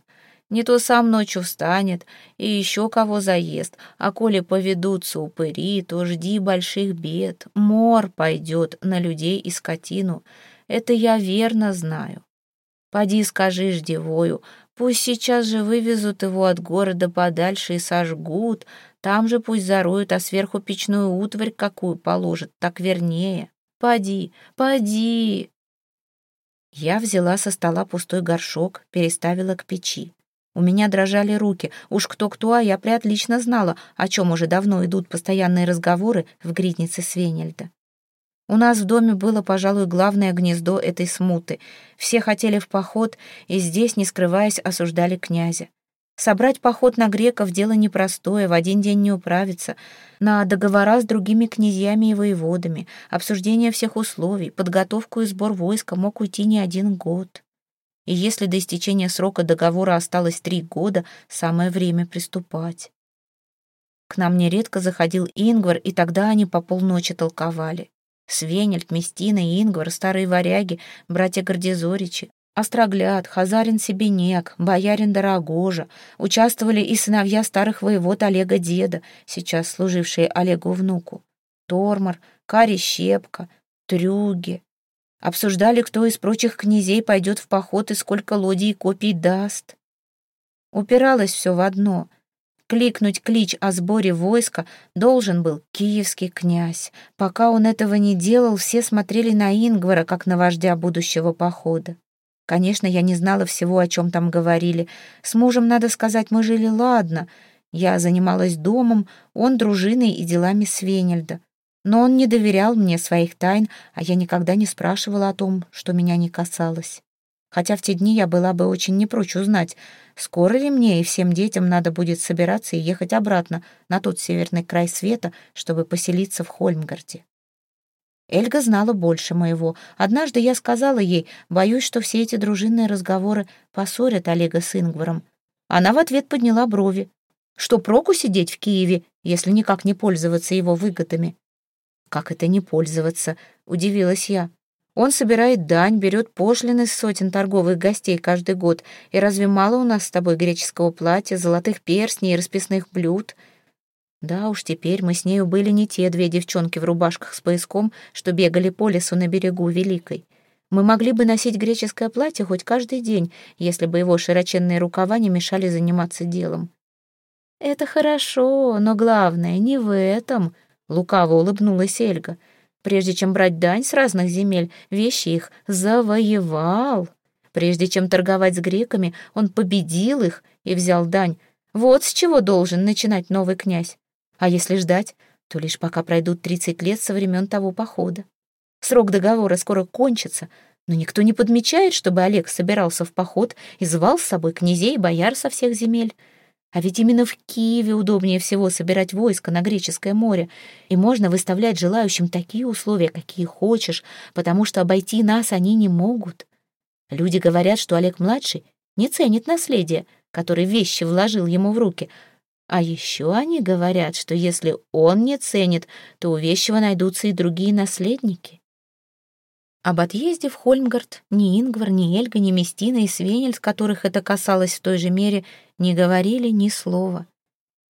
Не то сам ночью встанет и еще кого заест, а коли поведутся упыри, то жди больших бед. Мор пойдет на людей и скотину. Это я верно знаю. Поди скажи ждевою, пусть сейчас же вывезут его от города подальше и сожгут, там же пусть зароют, а сверху печную утварь какую положат, так вернее. Поди, поди!» Я взяла со стола пустой горшок, переставила к печи. У меня дрожали руки. Уж кто-кто, а я приотлично знала, о чем уже давно идут постоянные разговоры в гриднице Свенельда. У нас в доме было, пожалуй, главное гнездо этой смуты. Все хотели в поход, и здесь, не скрываясь, осуждали князя. Собрать поход на греков — дело непростое, в один день не управиться. На договора с другими князьями и воеводами, обсуждение всех условий, подготовку и сбор войска мог уйти не один год. И если до истечения срока договора осталось три года, самое время приступать. К нам нередко заходил Ингвар, и тогда они по полночи толковали. Свенельд, Местина и Ингвар, старые варяги, братья Гордизоричи, Острогляд, Хазарин Себенек, боярин Дорогожа, участвовали и сыновья старых воевод Олега деда, сейчас служившие Олегу внуку, Тормор, Кари Щепка, Трюги. Обсуждали, кто из прочих князей пойдет в поход и сколько лодий и копий даст. Упиралось все в одно. Кликнуть клич о сборе войска должен был киевский князь. Пока он этого не делал, все смотрели на Ингвара, как на вождя будущего похода. Конечно, я не знала всего, о чем там говорили. С мужем, надо сказать, мы жили ладно. Я занималась домом, он дружиной и делами Свенельда. Но он не доверял мне своих тайн, а я никогда не спрашивала о том, что меня не касалось. Хотя в те дни я была бы очень не прочь узнать, скоро ли мне и всем детям надо будет собираться и ехать обратно на тот северный край света, чтобы поселиться в Хольмгарде. Эльга знала больше моего. Однажды я сказала ей, боюсь, что все эти дружинные разговоры поссорят Олега с Ингваром. Она в ответ подняла брови. Что проку сидеть в Киеве, если никак не пользоваться его выгодами? Как это не пользоваться? Удивилась я. Он собирает дань, берет пошлины с сотен торговых гостей каждый год. И разве мало у нас с тобой греческого платья, золотых перстней и расписных блюд?» Да уж, теперь мы с нею были не те две девчонки в рубашках с пояском, что бегали по лесу на берегу Великой. Мы могли бы носить греческое платье хоть каждый день, если бы его широченные рукава не мешали заниматься делом. «Это хорошо, но главное не в этом», — лукаво улыбнулась Эльга. «Прежде чем брать дань с разных земель, вещи их завоевал. Прежде чем торговать с греками, он победил их и взял дань. Вот с чего должен начинать новый князь. А если ждать, то лишь пока пройдут 30 лет со времен того похода. Срок договора скоро кончится, но никто не подмечает, чтобы Олег собирался в поход и звал с собой князей и бояр со всех земель. А ведь именно в Киеве удобнее всего собирать войско на Греческое море, и можно выставлять желающим такие условия, какие хочешь, потому что обойти нас они не могут. Люди говорят, что Олег-младший не ценит наследие, которое вещи вложил ему в руки — а еще они говорят, что если он не ценит, то у Вещего найдутся и другие наследники. Об отъезде в Хольмгард ни Ингвар, ни Эльга, ни Местина и Свенель, с которых это касалось в той же мере, не говорили ни слова.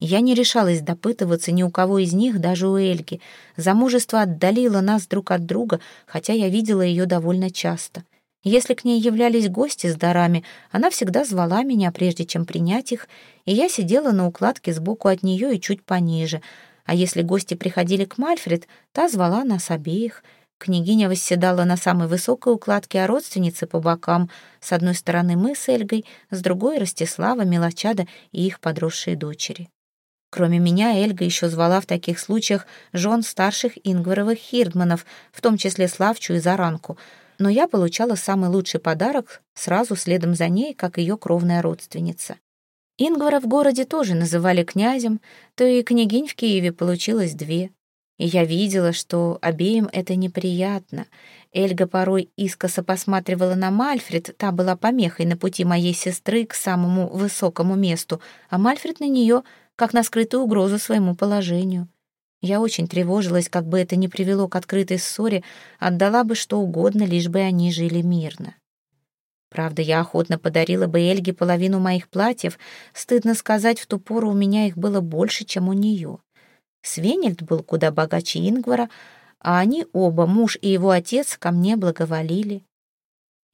Я не решалась допытываться ни у кого из них, даже у Эльги. Замужество отдалило нас друг от друга, хотя я видела ее довольно часто. Если к ней являлись гости с дарами, она всегда звала меня, прежде чем принять их, и я сидела на укладке сбоку от нее и чуть пониже. А если гости приходили к Мальфред, та звала нас обеих — Княгиня восседала на самой высокой укладке, а родственницы по бокам. С одной стороны мы с Эльгой, с другой — Ростислава, Мелочада и их подросшие дочери. Кроме меня, Эльга еще звала в таких случаях жен старших Ингваровых хирдманов, в том числе Славчу и Заранку. Но я получала самый лучший подарок сразу следом за ней, как ее кровная родственница. Ингвара в городе тоже называли князем, то и княгинь в Киеве получилось две. И я видела, что обеим это неприятно. Эльга порой искоса посматривала на Мальфред, та была помехой на пути моей сестры к самому высокому месту, а Мальфред на нее, как на скрытую угрозу своему положению. Я очень тревожилась, как бы это ни привело к открытой ссоре, отдала бы что угодно, лишь бы они жили мирно. Правда, я охотно подарила бы Эльге половину моих платьев. Стыдно сказать, в ту пору у меня их было больше, чем у нее. Свенельд был куда богаче Ингвара, а они оба, муж и его отец, ко мне благоволили.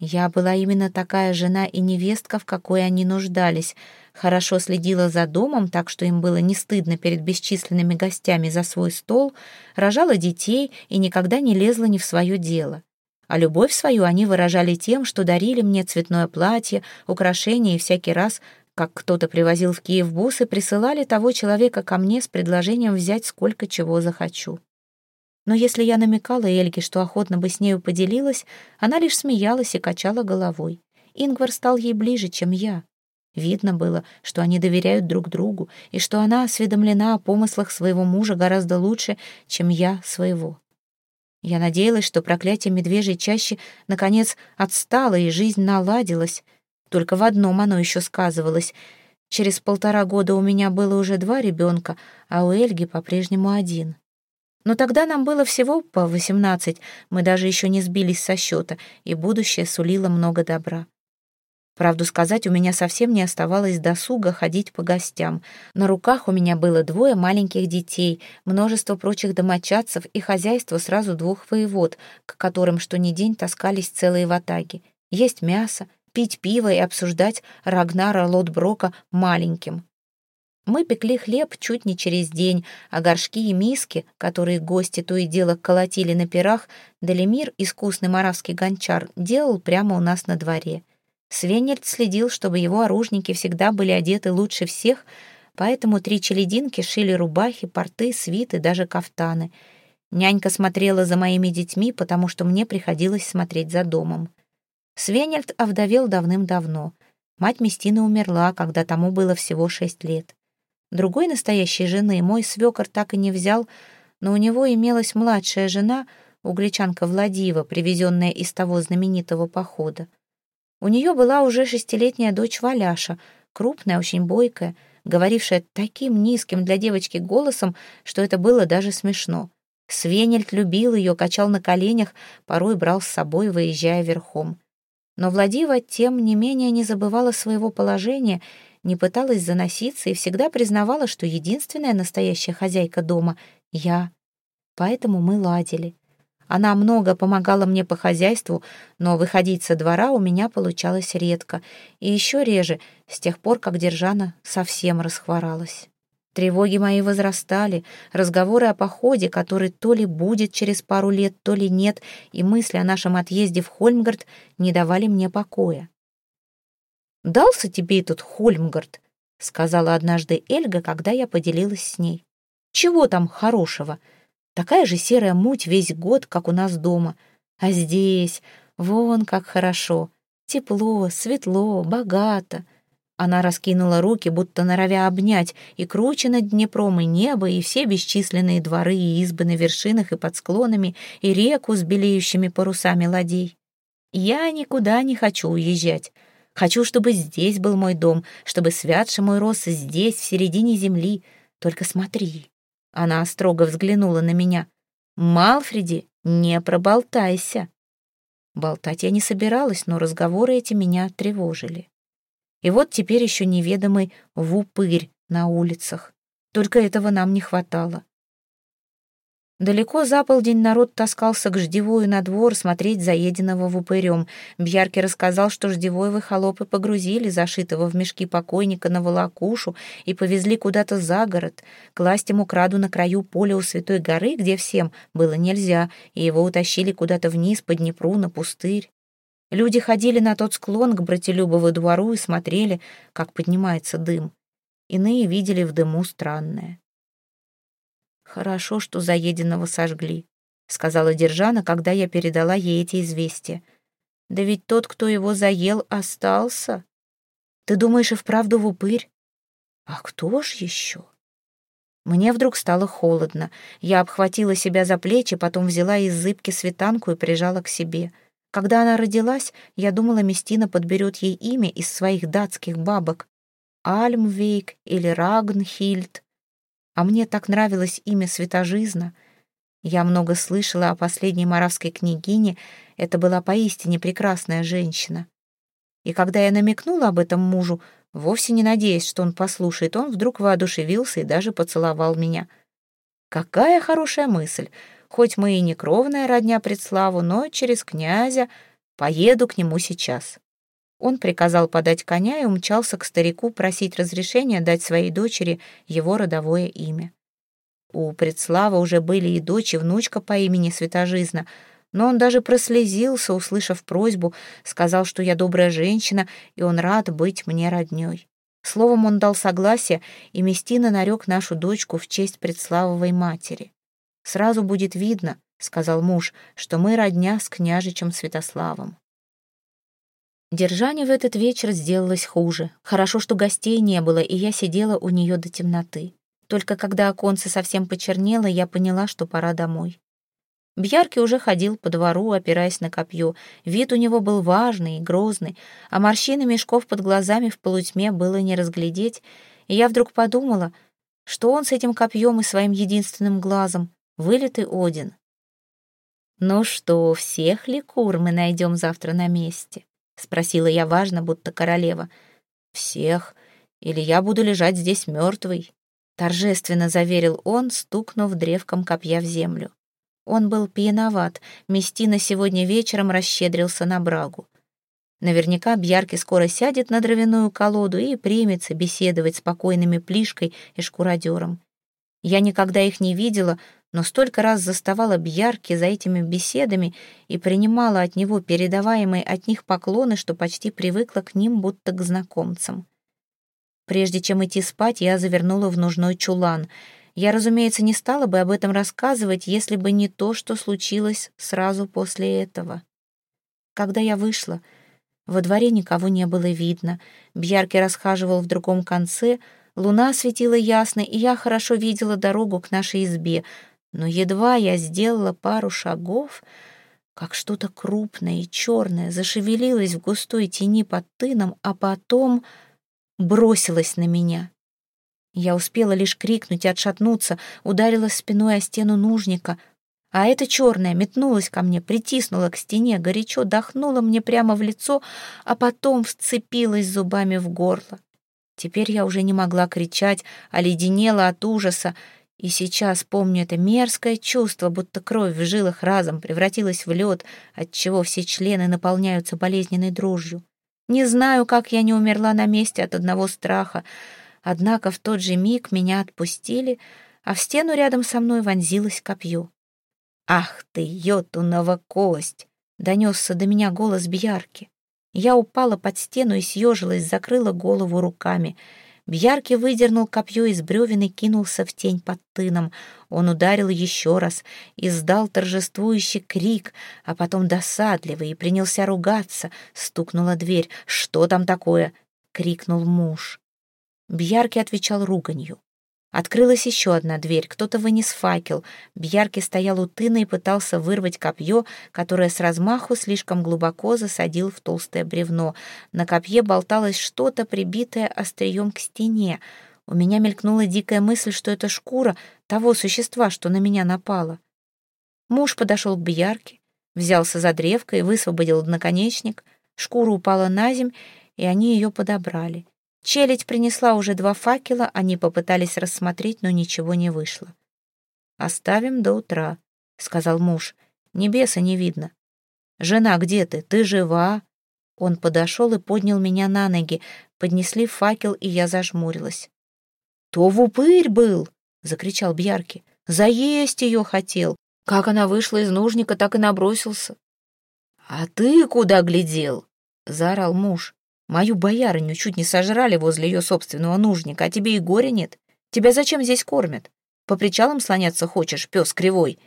Я была именно такая жена и невестка, в какой они нуждались, хорошо следила за домом, так что им было не стыдно перед бесчисленными гостями за свой стол, рожала детей и никогда не лезла ни в свое дело. А любовь свою они выражали тем, что дарили мне цветное платье, украшения и всякий раз как кто-то привозил в Киев бусы, присылали того человека ко мне с предложением взять сколько чего захочу. Но если я намекала Эльге, что охотно бы с нею поделилась, она лишь смеялась и качала головой. Ингвар стал ей ближе, чем я. Видно было, что они доверяют друг другу, и что она осведомлена о помыслах своего мужа гораздо лучше, чем я своего. Я надеялась, что проклятие медвежьей чаще наконец отстало, и жизнь наладилась — только в одном оно еще сказывалось. Через полтора года у меня было уже два ребенка, а у Эльги по-прежнему один. Но тогда нам было всего по восемнадцать, мы даже еще не сбились со счета, и будущее сулило много добра. Правду сказать, у меня совсем не оставалось досуга ходить по гостям. На руках у меня было двое маленьких детей, множество прочих домочадцев и хозяйство сразу двух воевод, к которым что ни день таскались целые ватаги. Есть мясо, пить пиво и обсуждать Рагнара Лотброка маленьким. Мы пекли хлеб чуть не через день, а горшки и миски, которые гости то и дело колотили на пирах, Далемир, искусный моравский гончар, делал прямо у нас на дворе. Свенельд следил, чтобы его оружники всегда были одеты лучше всех, поэтому три челединки шили рубахи, порты, свиты, даже кафтаны. Нянька смотрела за моими детьми, потому что мне приходилось смотреть за домом. Свенельд овдовел давным-давно. Мать Местины умерла, когда тому было всего шесть лет. Другой настоящей жены мой свекор так и не взял, но у него имелась младшая жена, угличанка Владива, привезенная из того знаменитого похода. У нее была уже шестилетняя дочь Валяша, крупная, очень бойкая, говорившая таким низким для девочки голосом, что это было даже смешно. Свенельд любил ее, качал на коленях, порой брал с собой, выезжая верхом. Но Владива, тем не менее, не забывала своего положения, не пыталась заноситься и всегда признавала, что единственная настоящая хозяйка дома — я. Поэтому мы ладили. Она много помогала мне по хозяйству, но выходить со двора у меня получалось редко, и еще реже, с тех пор, как Держана совсем расхворалась. Тревоги мои возрастали, разговоры о походе, который то ли будет через пару лет, то ли нет, и мысли о нашем отъезде в Хольмгард не давали мне покоя. «Дался тебе этот Хольмгард», — сказала однажды Эльга, когда я поделилась с ней. «Чего там хорошего? Такая же серая муть весь год, как у нас дома. А здесь, вон как хорошо, тепло, светло, богато». Она раскинула руки, будто норовя обнять, и круче над Днепром, и небо, и все бесчисленные дворы и избы на вершинах и под склонами, и реку с белеющими парусами ладей. Я никуда не хочу уезжать. Хочу, чтобы здесь был мой дом, чтобы святший мой рос здесь, в середине земли. Только смотри. Она строго взглянула на меня. Малфреди, не проболтайся. Болтать я не собиралась, но разговоры эти меня тревожили. И вот теперь еще неведомый вупырь на улицах. Только этого нам не хватало. Далеко за полдень народ таскался к ждевую на двор смотреть заеденного в упырем. Бьярки рассказал, что ждевоевы холопы погрузили зашитого в мешки покойника на волокушу и повезли куда-то за город, класть ему краду на краю поля у Святой горы, где всем было нельзя, и его утащили куда-то вниз по Днепру на пустырь. Люди ходили на тот склон к Братилюбову двору и смотрели, как поднимается дым. Иные видели в дыму странное. «Хорошо, что заеденного сожгли», — сказала Держана, когда я передала ей эти известия. «Да ведь тот, кто его заел, остался. Ты думаешь, и вправду в упырь? А кто ж еще?» Мне вдруг стало холодно. Я обхватила себя за плечи, потом взяла из зыбки светанку и прижала к себе. Когда она родилась, я думала, Местина подберет ей имя из своих датских бабок. Альмвейк или Рагнхильд. А мне так нравилось имя Святожизна. Я много слышала о последней маравской княгине, это была поистине прекрасная женщина. И когда я намекнула об этом мужу, вовсе не надеясь, что он послушает, он вдруг воодушевился и даже поцеловал меня. Какая хорошая мысль! Хоть мы и не кровная родня предславу, но через князя поеду к нему сейчас. Он приказал подать коня и умчался к старику просить разрешения дать своей дочери его родовое имя. У Предслава уже были и дочь, и внучка по имени Святожизна, но он даже прослезился, услышав просьбу, сказал, что я добрая женщина, и он рад быть мне роднёй. Словом, он дал согласие, и Местина нарек нашу дочку в честь предславовой матери. «Сразу будет видно», — сказал муж, — «что мы родня с княжичем Святославом». Держане в этот вечер сделалось хуже. Хорошо, что гостей не было, и я сидела у нее до темноты. Только когда оконце совсем почернело, я поняла, что пора домой. Бьярки уже ходил по двору, опираясь на копье. Вид у него был важный и грозный, а морщины мешков под глазами в полутьме было не разглядеть, и я вдруг подумала, что он с этим копьем и своим единственным глазом — вылитый Один. «Ну что, всех ли кур мы найдем завтра на месте?» — спросила я важно, будто королева. «Всех. Или я буду лежать здесь мертвый», — торжественно заверил он, стукнув древком копья в землю. Он был пьяноват, Местина сегодня вечером расщедрился на брагу. Наверняка Бьярки скоро сядет на дровяную колоду и примется беседовать с покойными Плишкой и Шкуродером. Я никогда их не видела, но столько раз заставала Бьярки за этими беседами и принимала от него передаваемые от них поклоны, что почти привыкла к ним, будто к знакомцам. Прежде чем идти спать, я завернула в нужной чулан. Я, разумеется, не стала бы об этом рассказывать, если бы не то, что случилось сразу после этого. Когда я вышла, во дворе никого не было видно. Бьярки расхаживал в другом конце, луна светила ясно, и я хорошо видела дорогу к нашей избе — но едва я сделала пару шагов, как что-то крупное и черное зашевелилось в густой тени под тыном, а потом бросилось на меня. Я успела лишь крикнуть и отшатнуться, ударила спиной о стену нужника, а это черное метнулось ко мне, притиснуло к стене, горячо дохнуло мне прямо в лицо, а потом вцепилось зубами в горло. Теперь я уже не могла кричать, а леденела от ужаса, и сейчас помню это мерзкое чувство, будто кровь в жилах разом превратилась в лед, отчего все члены наполняются болезненной дрожью. Не знаю, как я не умерла на месте от одного страха, однако в тот же миг меня отпустили, а в стену рядом со мной вонзилось копье. «Ах ты, йотунова кость!» — донесся до меня голос Бьярки. Я упала под стену и съежилась, закрыла голову руками — Бьярки выдернул копье из бревен и кинулся в тень под тыном. Он ударил еще раз, издал торжествующий крик, а потом досадливый и принялся ругаться. Стукнула дверь. «Что там такое?» — крикнул муж. Бьярки отвечал руганью. Открылась еще одна дверь, кто-то вынес факел. Бьярки стоял у тына и пытался вырвать копье, которое с размаху слишком глубоко засадил в толстое бревно. На копье болталось что-то, прибитое острием к стене. У меня мелькнула дикая мысль, что это шкура того существа, что на меня напало. Муж подошел к Бьярке, взялся за древко и высвободил наконечник. Шкура упала на земь, и они ее подобрали. Челядь принесла уже два факела, они попытались рассмотреть, но ничего не вышло. «Оставим до утра», — сказал муж. «Небеса не видно». «Жена, где ты? Ты жива?» Он подошел и поднял меня на ноги. Поднесли факел, и я зажмурилась. «То в упырь был!» — закричал Бьярки. «Заесть ее хотел. Как она вышла из нужника, так и набросился». «А ты куда глядел?» — заорал муж. «Мою боярыню чуть не сожрали возле ее собственного нужника, а тебе и горя нет. Тебя зачем здесь кормят? По причалам слоняться хочешь, пес кривой?»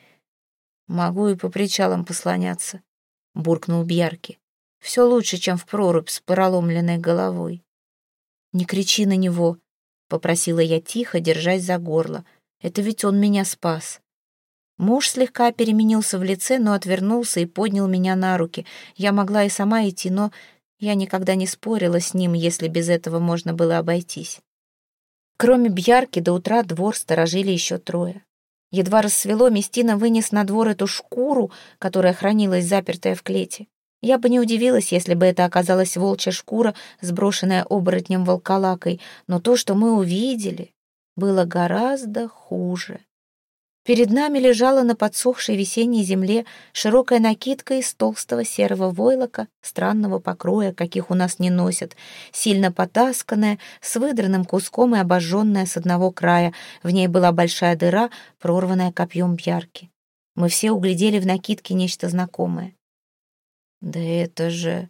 «Могу и по причалам послоняться», — буркнул Бьярки. «Все лучше, чем в прорубь с проломленной головой». «Не кричи на него», — попросила я тихо, держась за горло. «Это ведь он меня спас». Муж слегка переменился в лице, но отвернулся и поднял меня на руки. Я могла и сама идти, но я никогда не спорила с ним, если без этого можно было обойтись. Кроме Бьярки, до утра двор сторожили еще трое. Едва рассвело, Местина вынес на двор эту шкуру, которая хранилась запертая в клете. Я бы не удивилась, если бы это оказалась волчья шкура, сброшенная оборотнем волколакой, но то, что мы увидели, было гораздо хуже. Перед нами лежала на подсохшей весенней земле широкая накидка из толстого серого войлока, странного покроя, каких у нас не носят, сильно потасканная, с выдранным куском и обожженная с одного края. В ней была большая дыра, прорванная копьем бьярки. Мы все углядели в накидке нечто знакомое. «Да это же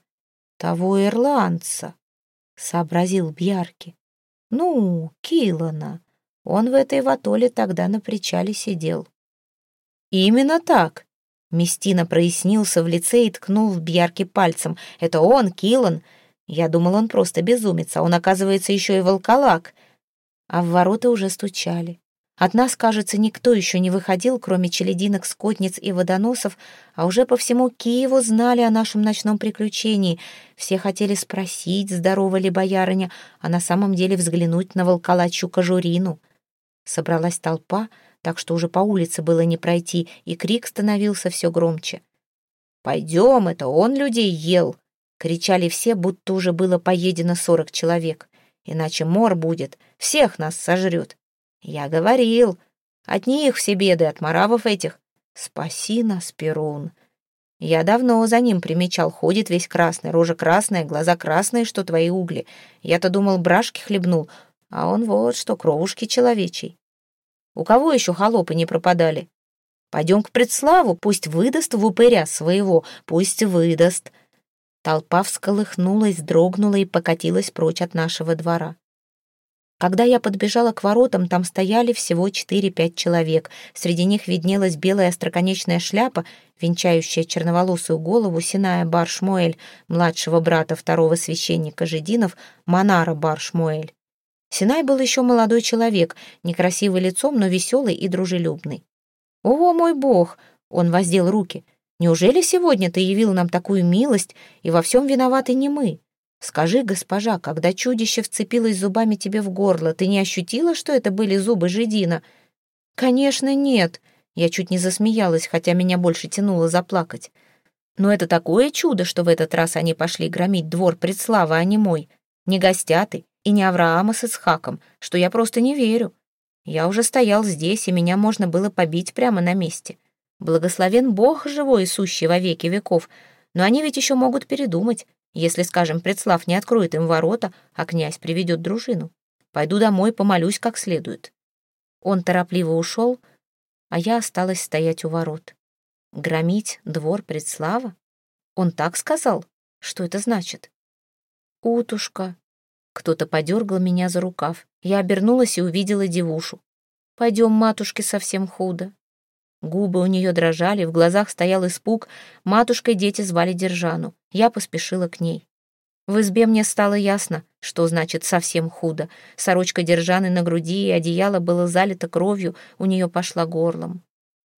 того ирландца», — сообразил Бьярки. «Ну, Килана». Он в этой ватоле тогда на причале сидел. «Именно так!» Местина прояснился в лице и ткнул в Бьярки пальцем. «Это он, Килан. Я думал, он просто безумец, а он, оказывается, еще и волколак». А в ворота уже стучали. От нас, кажется, никто еще не выходил, кроме челединок, скотниц и водоносов, а уже по всему Киеву знали о нашем ночном приключении. Все хотели спросить, здорова ли боярыня, а на самом деле взглянуть на волколачью кожурину. Собралась толпа, так что уже по улице было не пройти, и крик становился все громче. «Пойдем, это он людей ел!» — кричали все, будто уже было поедено сорок человек. «Иначе мор будет, всех нас сожрет!» «Я говорил, от них все беды, от маравов этих. Спаси нас, Перун!» Я давно за ним примечал, ходит весь красный, рожа красная, глаза красные, что твои угли. Я-то думал, брашки хлебнул, а он вот что, кровушки человечей. У кого еще холопы не пропадали? Пойдем к предславу, пусть выдаст в упыря своего, пусть выдаст. Толпа всколыхнулась, дрогнула и покатилась прочь от нашего двора. Когда я подбежала к воротам, там стояли всего четыре-пять человек. Среди них виднелась белая остроконечная шляпа, венчающая черноволосую голову Синая Баршмуэль, младшего брата второго священника Жидинов, Монара Баршмуэль. Синай был еще молодой человек, некрасивый лицом, но веселый и дружелюбный. «О, мой бог!» — он воздел руки. «Неужели сегодня ты явил нам такую милость, и во всем виноваты не мы? Скажи, госпожа, когда чудище вцепилось зубами тебе в горло, ты не ощутила, что это были зубы Жидина?» «Конечно, нет!» Я чуть не засмеялась, хотя меня больше тянуло заплакать. Но это такое чудо, что в этот раз они пошли громить двор предслава, а не мой. Не гостяты, и не Авраама с Исхаком, что я просто не верю. Я уже стоял здесь, и меня можно было побить прямо на месте. Благословен Бог живой и сущий во веки веков, но они ведь еще могут передумать, если, скажем, Предслав не откроет им ворота, а князь приведет дружину. Пойду домой, помолюсь как следует. Он торопливо ушел, а я осталась стоять у ворот. Громить двор Предслава? Он так сказал? Что это значит? «Утушка», кто-то подергал меня за рукав. Я обернулась и увидела девушу. «Пойдем, матушке, совсем худо». Губы у нее дрожали, в глазах стоял испуг. Матушка и дети звали Держану. Я поспешила к ней. В избе мне стало ясно, что значит совсем худо. Сорочка Держаны на груди и одеяло было залито кровью, у нее пошла горлом.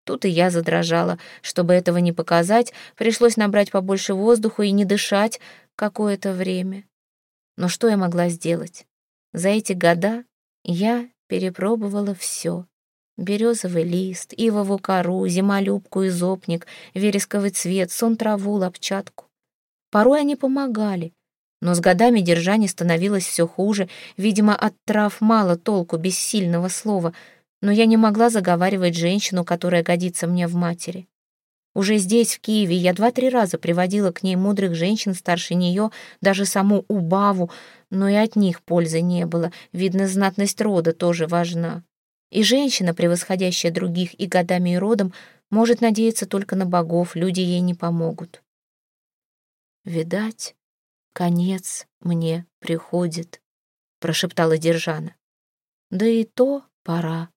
Тут и я задрожала. Чтобы этого не показать, пришлось набрать побольше воздуха и не дышать какое-то время. Но что я могла сделать? За эти года я перепробовала все. Березовый лист, ивову кору, зимолюбку и зопник, вересковый цвет, сон траву, лапчатку. Порой они помогали, но с годами держание становилось все хуже. Видимо, от трав мало толку без сильного слова, но я не могла заговаривать женщину, которая годится мне в матери. Уже здесь, в Киеве, я два-три раза приводила к ней мудрых женщин старше нее, даже саму Убаву, но и от них пользы не было. Видно, знатность рода тоже важна. И женщина, превосходящая других и годами и родом, может надеяться только на богов, люди ей не помогут. «Видать, конец мне приходит», — прошептала Держана. «Да и то пора.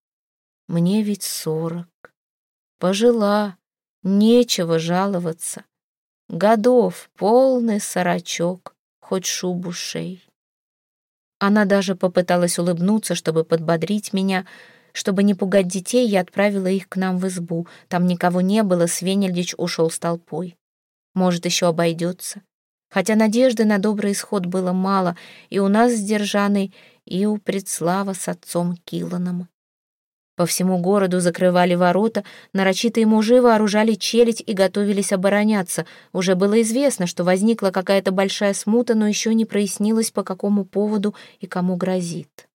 Мне ведь сорок. Пожила, Нечего жаловаться. Годов полный сорочок, хоть шубу шей. Она даже попыталась улыбнуться, чтобы подбодрить меня. Чтобы не пугать детей, я отправила их к нам в избу. Там никого не было, Свенельдич ушел с толпой. Может, еще обойдется. Хотя надежды на добрый исход было мало, и у нас с Держаной, и у Предслава с отцом Киланом. По всему городу закрывали ворота, нарочитые мужи вооружали челядь и готовились обороняться. Уже было известно, что возникла какая-то большая смута, но еще не прояснилось, по какому поводу и кому грозит.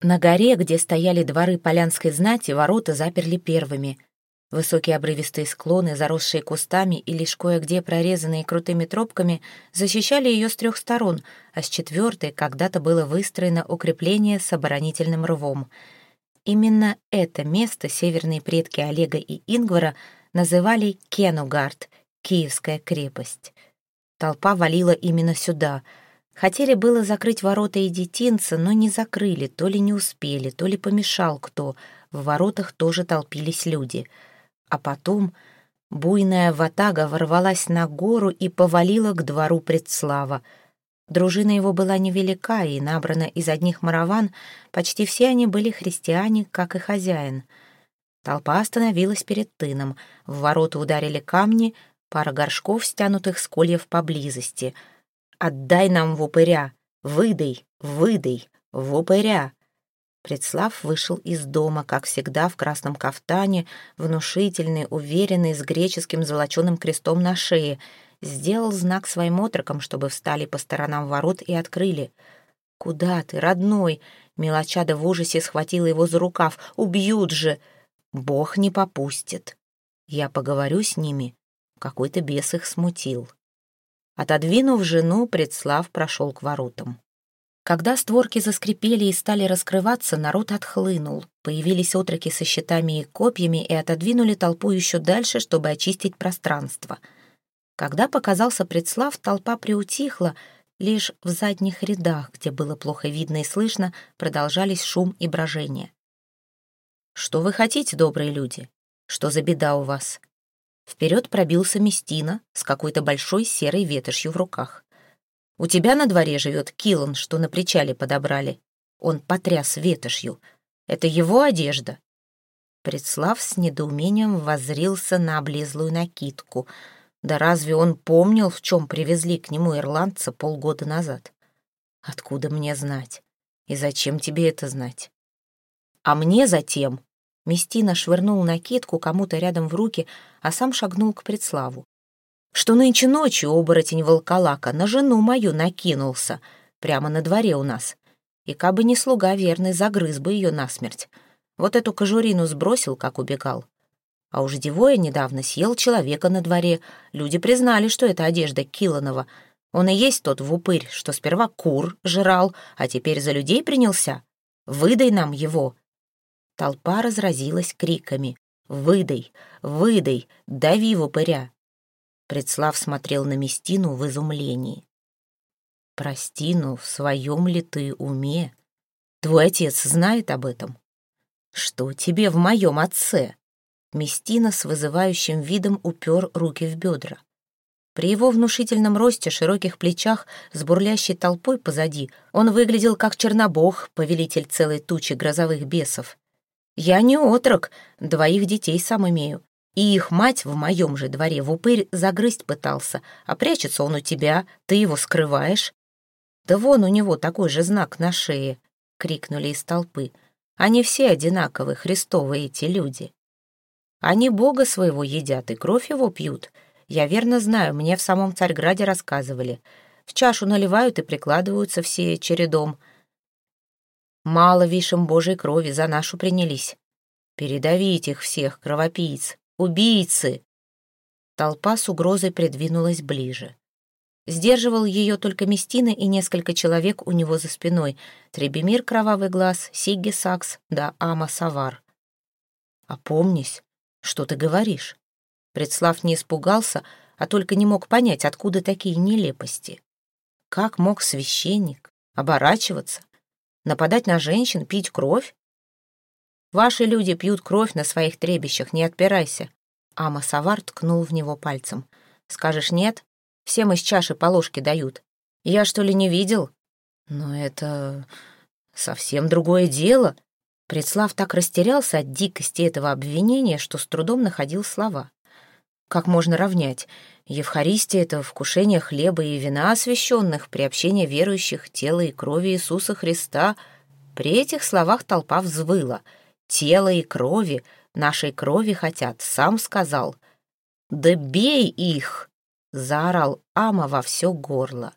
На горе, где стояли дворы полянской знати, ворота заперли первыми — Высокие обрывистые склоны, заросшие кустами и лишь кое-где прорезанные крутыми тропками, защищали ее с трех сторон, а с четвертой когда-то было выстроено укрепление с оборонительным рвом. Именно это место северные предки Олега и Ингвара называли Кенугард, Киевская крепость. Толпа валила именно сюда. Хотели было закрыть ворота и детинца, но не закрыли, то ли не успели, то ли помешал кто. В воротах тоже толпились люди — а потом буйная ватага ворвалась на гору и повалила к двору предслава. Дружина его была невелика и набрана из одних мараван, почти все они были христиане, как и хозяин. Толпа остановилась перед тыном, в ворота ударили камни, пара горшков, стянутых с кольев поблизости. «Отдай нам в упыря! Выдай! Выдай! В упыря!» Предслав вышел из дома, как всегда, в красном кафтане, внушительный, уверенный, с греческим золоченым крестом на шее. Сделал знак своим отрокам, чтобы встали по сторонам ворот и открыли. «Куда ты, родной?» Мелочада в ужасе схватила его за рукав. «Убьют же!» «Бог не попустит. Я поговорю с ними». Какой-то бес их смутил. Отодвинув жену, Предслав прошел к воротам. Когда створки заскрипели и стали раскрываться, народ отхлынул. Появились отроки со щитами и копьями и отодвинули толпу еще дальше, чтобы очистить пространство. Когда показался предслав, толпа приутихла, лишь в задних рядах, где было плохо видно и слышно, продолжались шум и брожение. «Что вы хотите, добрые люди? Что за беда у вас?» Вперед пробился Местина с какой-то большой серой ветошью в руках. У тебя на дворе живет Килан, что на причале подобрали. Он потряс ветошью. Это его одежда. Предслав с недоумением воззрился на облезлую накидку. Да разве он помнил, в чем привезли к нему ирландца полгода назад? Откуда мне знать? И зачем тебе это знать? А мне затем. Местина швырнул накидку кому-то рядом в руки, а сам шагнул к предславу что нынче ночью оборотень волколака на жену мою накинулся, прямо на дворе у нас. И кабы не слуга верный, загрыз бы ее насмерть. Вот эту кожурину сбросил, как убегал. А уж девоя недавно съел человека на дворе. Люди признали, что это одежда Киланова. Он и есть тот в упырь, что сперва кур жрал, а теперь за людей принялся. Выдай нам его. Толпа разразилась криками. «Выдай! Выдай! Дави в упыря!» Предслав смотрел на Местину в изумлении. «Прости, но в своем ли ты уме? Твой отец знает об этом?» «Что тебе в моем отце?» Местина с вызывающим видом упер руки в бедра. При его внушительном росте, широких плечах, с бурлящей толпой позади, он выглядел как чернобог, повелитель целой тучи грозовых бесов. «Я не отрок, двоих детей сам имею. И их мать в моем же дворе в упырь загрызть пытался, а прячется он у тебя, ты его скрываешь. Да вон у него такой же знак на шее, крикнули из толпы. Они все одинаковы, христовые эти люди. Они Бога своего едят и кровь его пьют. Я верно знаю, мне в самом Царьграде рассказывали. В чашу наливают и прикладываются все чередом. Мало вишем Божьей крови, за нашу принялись. Передавить их всех, кровопийц, убийцы!» Толпа с угрозой придвинулась ближе. Сдерживал ее только Местина и несколько человек у него за спиной. Требемир Кровавый Глаз, Сигги Сакс да Ама Савар. «Опомнись, что ты говоришь?» Предслав не испугался, а только не мог понять, откуда такие нелепости. Как мог священник оборачиваться, нападать на женщин, пить кровь? Ваши люди пьют кровь на своих требищах, не отпирайся. Ама Савар ткнул в него пальцем. Скажешь нет? Всем из чаши по ложке дают. Я что ли не видел? Но это совсем другое дело. Предслав так растерялся от дикости этого обвинения, что с трудом находил слова. Как можно равнять? Евхаристия — это вкушение хлеба и вина освященных, приобщение верующих тела и крови Иисуса Христа. При этих словах толпа взвыла. Тело и крови, нашей крови хотят, сам сказал. «Да бей их!» — заорал Ама во все горло.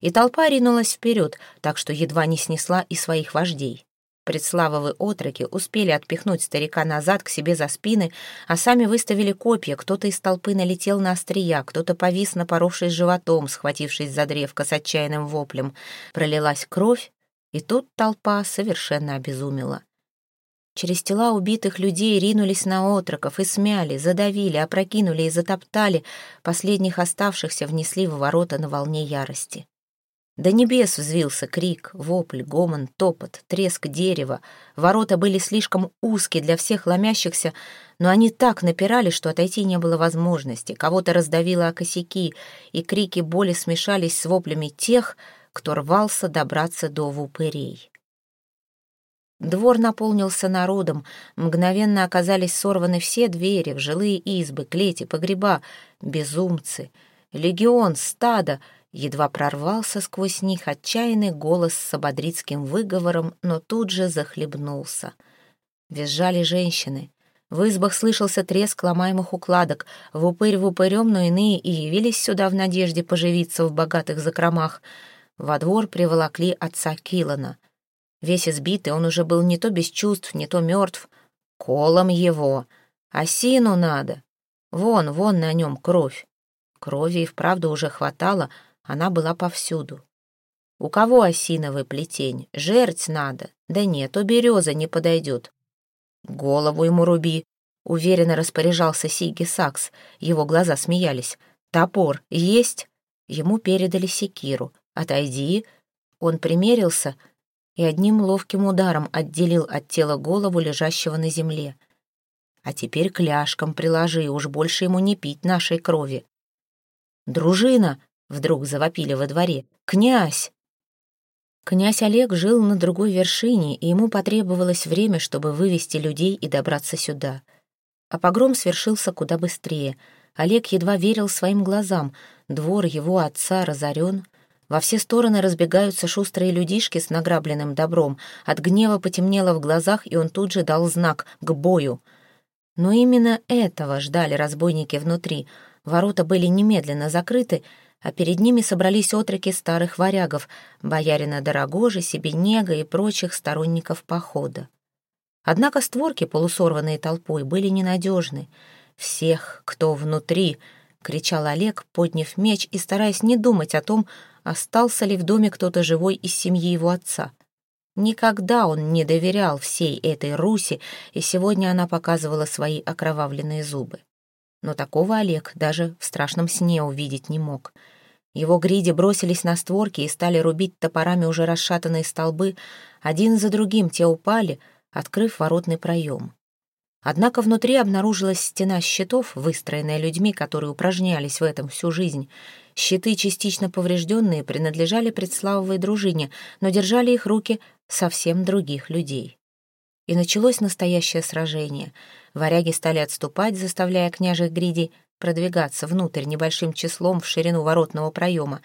И толпа ринулась вперед, так что едва не снесла и своих вождей. Предславовы отроки успели отпихнуть старика назад к себе за спины, а сами выставили копья. Кто-то из толпы налетел на острия, кто-то повис, напоровшись животом, схватившись за древко с отчаянным воплем. Пролилась кровь, и тут толпа совершенно обезумела. Через тела убитых людей ринулись на отроков и смяли, задавили, опрокинули и затоптали. Последних оставшихся внесли в ворота на волне ярости. До небес взвился крик, вопль, гомон, топот, треск дерева. Ворота были слишком узкие для всех ломящихся, но они так напирали, что отойти не было возможности. Кого-то раздавило о косяки, и крики боли смешались с воплями тех, кто рвался добраться до вупырей. Двор наполнился народом, мгновенно оказались сорваны все двери в жилые избы, клети, погреба, безумцы. Легион, стадо — Едва прорвался сквозь них отчаянный голос с ободрицким выговором, но тут же захлебнулся. Визжали женщины. В избах слышался треск ломаемых укладок. В упырь в упырем, но иные и явились сюда в надежде поживиться в богатых закромах. Во двор приволокли отца Килана. Весь избитый, он уже был не то без чувств, не то мертв. Колом его. Осину надо. Вон, вон на нем кровь. Крови и вправду уже хватало, она была повсюду. У кого осиновый плетень? Жерть надо. Да нет, у береза не подойдет. Голову ему руби, уверенно распоряжался Сиги Сакс. Его глаза смеялись. Топор есть? Ему передали секиру. Отойди. Он примерился и одним ловким ударом отделил от тела голову лежащего на земле. А теперь кляшком приложи, уж больше ему не пить нашей крови. «Дружина!» Вдруг завопили во дворе. «Князь!» Князь Олег жил на другой вершине, и ему потребовалось время, чтобы вывести людей и добраться сюда. А погром свершился куда быстрее. Олег едва верил своим глазам. Двор его отца разорен. Во все стороны разбегаются шустрые людишки с награбленным добром. От гнева потемнело в глазах, и он тут же дал знак «к бою». Но именно этого ждали разбойники внутри. Ворота были немедленно закрыты, а перед ними собрались отроки старых варягов, боярина Дорогожи, Себенега и прочих сторонников похода. Однако створки, полусорванные толпой, были ненадежны. «Всех, кто внутри!» — кричал Олег, подняв меч и стараясь не думать о том, остался ли в доме кто-то живой из семьи его отца. Никогда он не доверял всей этой Руси, и сегодня она показывала свои окровавленные зубы. Но такого Олег даже в страшном сне увидеть не мог — его гриди бросились на створки и стали рубить топорами уже расшатанные столбы. Один за другим те упали, открыв воротный проем. Однако внутри обнаружилась стена щитов, выстроенная людьми, которые упражнялись в этом всю жизнь. Щиты, частично поврежденные, принадлежали предславовой дружине, но держали их руки совсем других людей. И началось настоящее сражение. Варяги стали отступать, заставляя княжих гриди продвигаться внутрь небольшим числом в ширину воротного проема.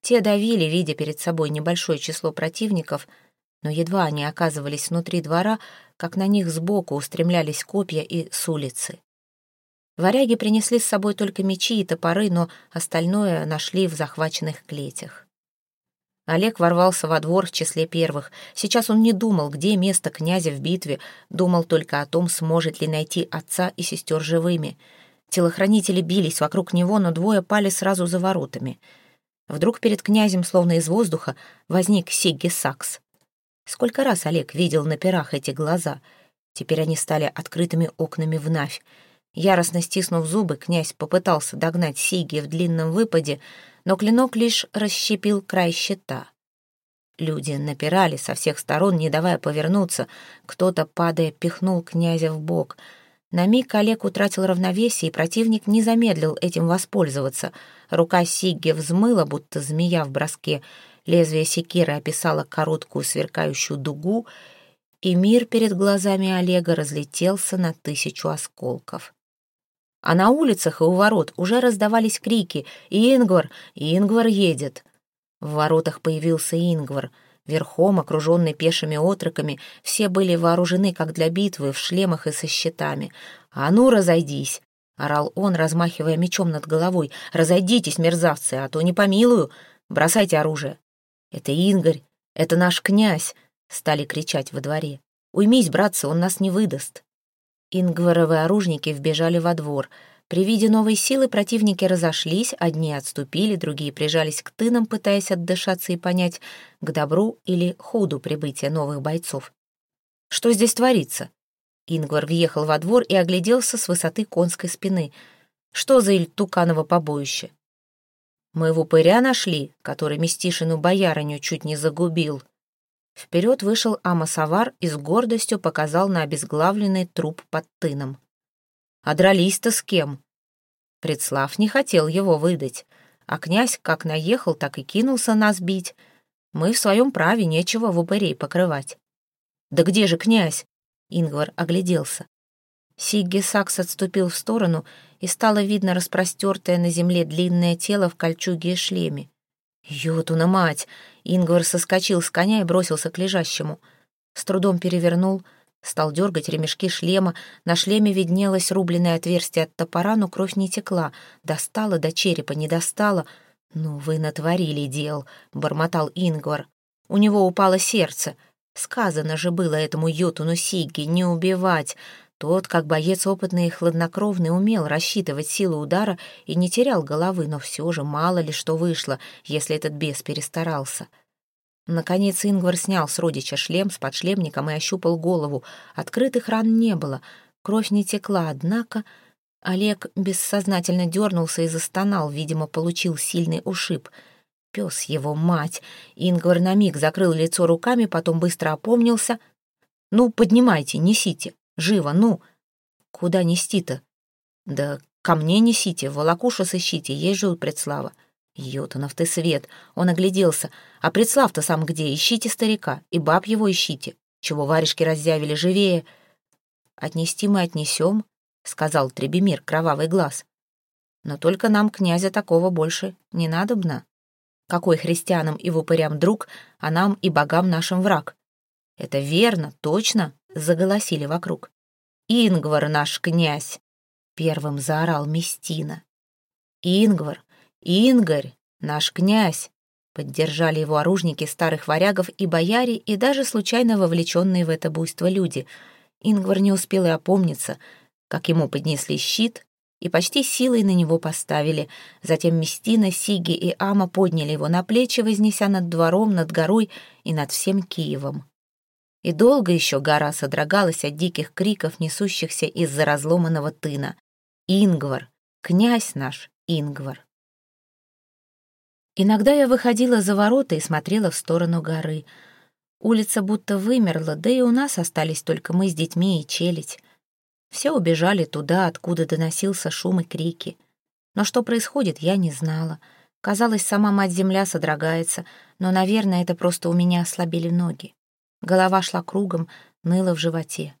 Те давили, видя перед собой небольшое число противников, Но едва они оказывались внутри двора, как на них сбоку устремлялись копья и с улицы. Варяги принесли с собой только мечи и топоры, но остальное нашли в захваченных клетях. Олег ворвался во двор в числе первых. Сейчас он не думал, где место князя в битве, думал только о том, сможет ли найти отца и сестер живыми. Телохранители бились вокруг него, но двое пали сразу за воротами. Вдруг перед князем, словно из воздуха, возник Сигги Сакс. Сколько раз Олег видел на пирах эти глаза. Теперь они стали открытыми окнами в Навь. Яростно стиснув зубы, князь попытался догнать Сиги в длинном выпаде, но клинок лишь расщепил край щита. Люди напирали со всех сторон, не давая повернуться. Кто-то, падая, пихнул князя в бок. На миг Олег утратил равновесие, и противник не замедлил этим воспользоваться. Рука Сигги взмыла, будто змея в броске. Лезвие секиры описало короткую сверкающую дугу, и мир перед глазами Олега разлетелся на тысячу осколков. А на улицах и у ворот уже раздавались крики «Ингвар! Ингвар едет!». В воротах появился Ингвар. Верхом, окруженный пешими отроками, все были вооружены, как для битвы, в шлемах и со щитами. «А ну, разойдись!» — орал он, размахивая мечом над головой. «Разойдитесь, мерзавцы, а то не помилую! Бросайте оружие!» «Это Ингварь! Это наш князь!» — стали кричать во дворе. «Уймись, братцы, он нас не выдаст!» Ингваровы оружники вбежали во двор. При виде новой силы противники разошлись, одни отступили, другие прижались к тынам, пытаясь отдышаться и понять, к добру или худу прибытия новых бойцов. «Что здесь творится?» Ингвар въехал во двор и огляделся с высоты конской спины. «Что за Ильтуканово побоище?» «Мы в упыря нашли, который Местишину боярыню чуть не загубил», Вперед вышел Амасавар и с гордостью показал на обезглавленный труп под тыном. «А дрались-то с кем?» Предслав не хотел его выдать, а князь как наехал, так и кинулся нас бить. Мы в своем праве, нечего в упырей покрывать. «Да где же князь?» Ингвар огляделся. Сигги Сакс отступил в сторону, и стало видно распростертое на земле длинное тело в кольчуге и шлеме. «Ютуна мать!» Ингвар соскочил с коня и бросился к лежащему. С трудом перевернул, стал дергать ремешки шлема. На шлеме виднелось рубленное отверстие от топора, но кровь не текла. Достала до черепа, не достала. «Ну, вы натворили дел», — бормотал Ингвар. У него упало сердце. Сказано же было этому Йотуну Сигги не убивать. Тот, как боец опытный и хладнокровный, умел рассчитывать силу удара и не терял головы, но все же мало ли что вышло, если этот бес перестарался. Наконец Ингвар снял с родича шлем с подшлемником и ощупал голову. Открытых ран не было, кровь не текла, однако Олег бессознательно дернулся и застонал, видимо, получил сильный ушиб. Пес его мать! Ингвар на миг закрыл лицо руками, потом быстро опомнился. «Ну, поднимайте, несите!» Живо, ну! Куда нести-то? Да ко мне несите, волокушу сыщите, есть же предслава. Йотунов ты свет, он огляделся. А предслав-то сам где? Ищите старика, и баб его ищите. Чего варежки разъявили, живее. Отнести мы отнесем, сказал Требемир, кровавый глаз. Но только нам князя такого больше не надобно. Какой христианам и вупырям друг, а нам и богам нашим враг. Это верно, точно, заголосили вокруг. «Ингвар наш князь!» — первым заорал Местина. «Ингвар! Ингарь! Наш князь!» Поддержали его оружники старых варягов и бояре, и даже случайно вовлеченные в это буйство люди. Ингвар не успел и опомниться, как ему поднесли щит и почти силой на него поставили. Затем Местина, Сиги и Ама подняли его на плечи, вознеся над двором, над горой и над всем Киевом. И долго еще гора содрогалась от диких криков, несущихся из-за разломанного тына. «Ингвар! Князь наш Ингвар!» Иногда я выходила за ворота и смотрела в сторону горы. Улица будто вымерла, да и у нас остались только мы с детьми и челядь. Все убежали туда, откуда доносился шум и крики. Но что происходит, я не знала. Казалось, сама мать-земля содрогается, но, наверное, это просто у меня ослабели ноги. Голова шла кругом, ныла в животе.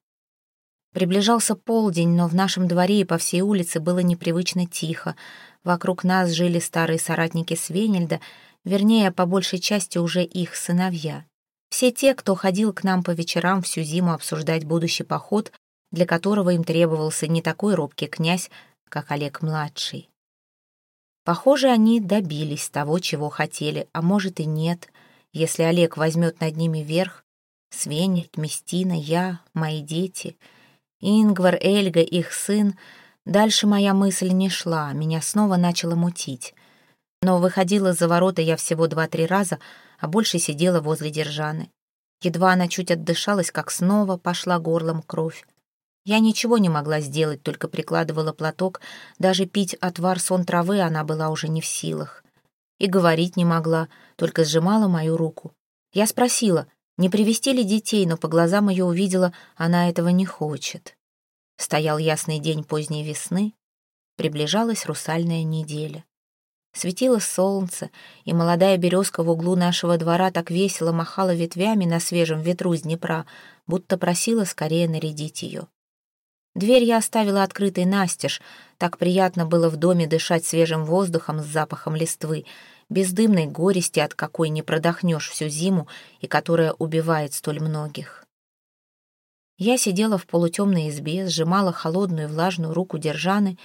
Приближался полдень, но в нашем дворе и по всей улице было непривычно тихо. Вокруг нас жили старые соратники Свенельда, вернее, по большей части уже их сыновья. Все те, кто ходил к нам по вечерам всю зиму обсуждать будущий поход, для которого им требовался не такой робкий князь, как Олег-младший. Похоже, они добились того, чего хотели, а может и нет, если Олег возьмет над ними верх. Свенельд, Местина, я, мои дети, Ингвар, Эльга, их сын. Дальше моя мысль не шла, меня снова начало мутить. Но выходила за ворота я всего два-три раза, а больше сидела возле держаны. Едва она чуть отдышалась, как снова пошла горлом кровь. Я ничего не могла сделать, только прикладывала платок. Даже пить отвар сон травы она была уже не в силах. И говорить не могла, только сжимала мою руку. Я спросила, не привести ли детей, но по глазам ее увидела, она этого не хочет. Стоял ясный день поздней весны, приближалась русальная неделя. Светило солнце, и молодая березка в углу нашего двора так весело махала ветвями на свежем ветру с Днепра, будто просила скорее нарядить ее. Дверь я оставила открытой настежь. Так приятно было в доме дышать свежим воздухом с запахом листвы, бездымной горести, от какой не продохнешь всю зиму и которая убивает столь многих. Я сидела в полутемной избе, сжимала холодную влажную руку Держаны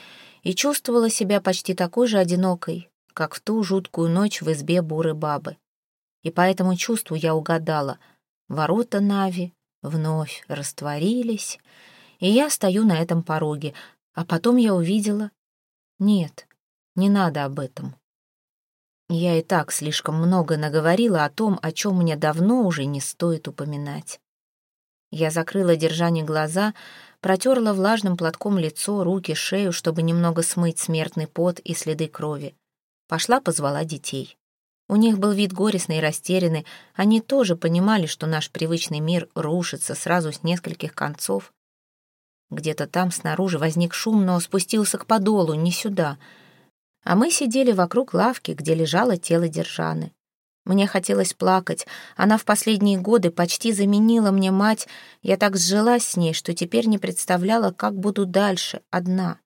и чувствовала себя почти такой же одинокой, как в ту жуткую ночь в избе буры бабы. И по этому чувству я угадала. Ворота Нави вновь растворились, и я стою на этом пороге, а потом я увидела... Нет, не надо об этом. Я и так слишком много наговорила о том, о чем мне давно уже не стоит упоминать. Я закрыла держание глаза, протерла влажным платком лицо, руки, шею, чтобы немного смыть смертный пот и следы крови. Пошла позвала детей. У них был вид горестный и растерянный. Они тоже понимали, что наш привычный мир рушится сразу с нескольких концов. Где-то там снаружи возник шум, но спустился к подолу, не сюда. А мы сидели вокруг лавки, где лежало тело Держаны. Мне хотелось плакать. Она в последние годы почти заменила мне мать. Я так сжилась с ней, что теперь не представляла, как буду дальше, одна.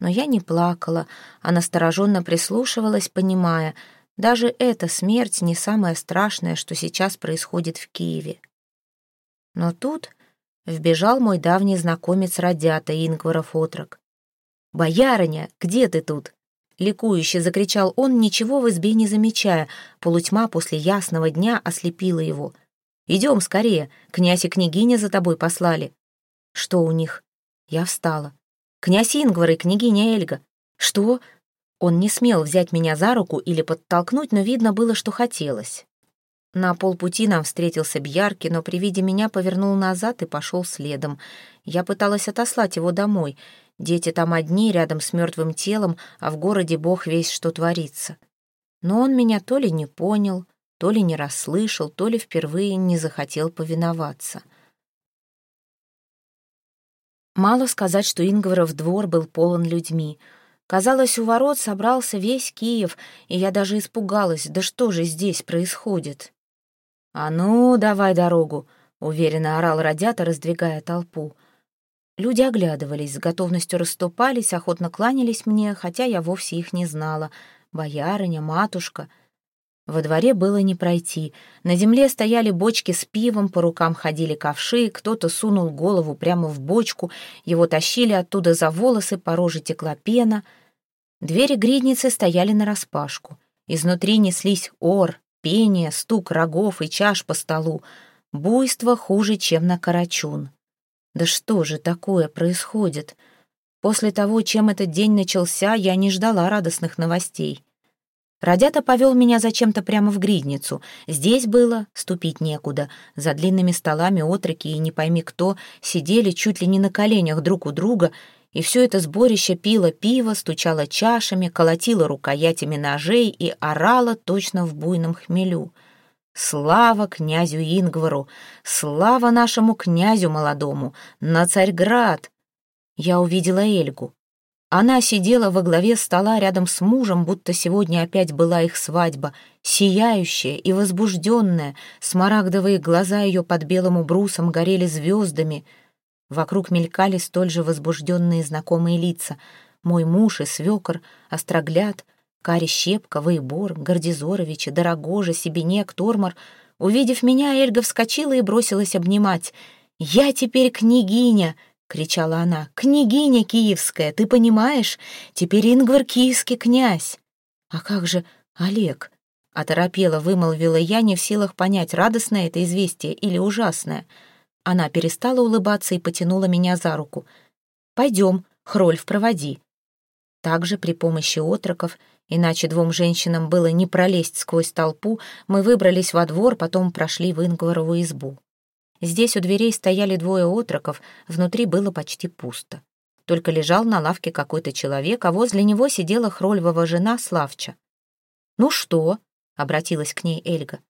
Но я не плакала, а настороженно прислушивалась, понимая, даже эта смерть не самое страшное, что сейчас происходит в Киеве. Но тут Вбежал мой давний знакомец Радята Ингваров отрок. «Боярыня, где ты тут?» Ликующе закричал он, ничего в избе не замечая. Полутьма после ясного дня ослепила его. «Идем скорее, князь и княгиня за тобой послали». «Что у них?» Я встала. «Князь Ингвар и княгиня Эльга». «Что?» Он не смел взять меня за руку или подтолкнуть, но видно было, что хотелось. На полпути нам встретился Бьярки, но при виде меня повернул назад и пошел следом. Я пыталась отослать его домой. Дети там одни, рядом с мертвым телом, а в городе бог весь что творится. Но он меня то ли не понял, то ли не расслышал, то ли впервые не захотел повиноваться. Мало сказать, что Ингваров двор был полон людьми. Казалось, у ворот собрался весь Киев, и я даже испугалась, да что же здесь происходит? «А ну, давай дорогу!» — уверенно орал радиатор, раздвигая толпу. Люди оглядывались, с готовностью расступались, охотно кланялись мне, хотя я вовсе их не знала. Боярыня, матушка. Во дворе было не пройти. На земле стояли бочки с пивом, по рукам ходили ковши, кто-то сунул голову прямо в бочку, его тащили оттуда за волосы, по роже текла пена. Двери гридницы стояли нараспашку. Изнутри неслись ор, пение, стук рогов и чаш по столу. Буйство хуже, чем на Карачун. Да что же такое происходит? После того, чем этот день начался, я не ждала радостных новостей. Радята повел меня зачем-то прямо в гридницу. Здесь было ступить некуда. За длинными столами отроки и не пойми кто сидели чуть ли не на коленях друг у друга и все это сборище пило пиво, стучало чашами, колотило рукоятями ножей и орало точно в буйном хмелю. Слава князю Ингвару! Слава нашему князю молодому! На Царьград! Я увидела Эльгу. Она сидела во главе стола рядом с мужем, будто сегодня опять была их свадьба, сияющая и возбужденная, смарагдовые глаза ее под белым убрусом горели звездами — Вокруг мелькали столь же возбужденные знакомые лица. Мой муж и свекор, Острогляд, Кари Щепка, Воебор, Гордизорович, Дорогожа, Себенек, Тормор. Увидев меня, Эльга вскочила и бросилась обнимать. «Я теперь княгиня!» — кричала она. «Княгиня киевская, ты понимаешь? Теперь Ингвар киевский князь!» «А как же Олег?» — оторопела, вымолвила я, не в силах понять, радостное это известие или ужасное. Она перестала улыбаться и потянула меня за руку. «Пойдем, Хрольф, проводи». Также при помощи отроков, иначе двум женщинам было не пролезть сквозь толпу, мы выбрались во двор, потом прошли в Ингварову избу. Здесь у дверей стояли двое отроков, внутри было почти пусто. Только лежал на лавке какой-то человек, а возле него сидела Хрольвова жена Славча. «Ну что?» — обратилась к ней Эльга.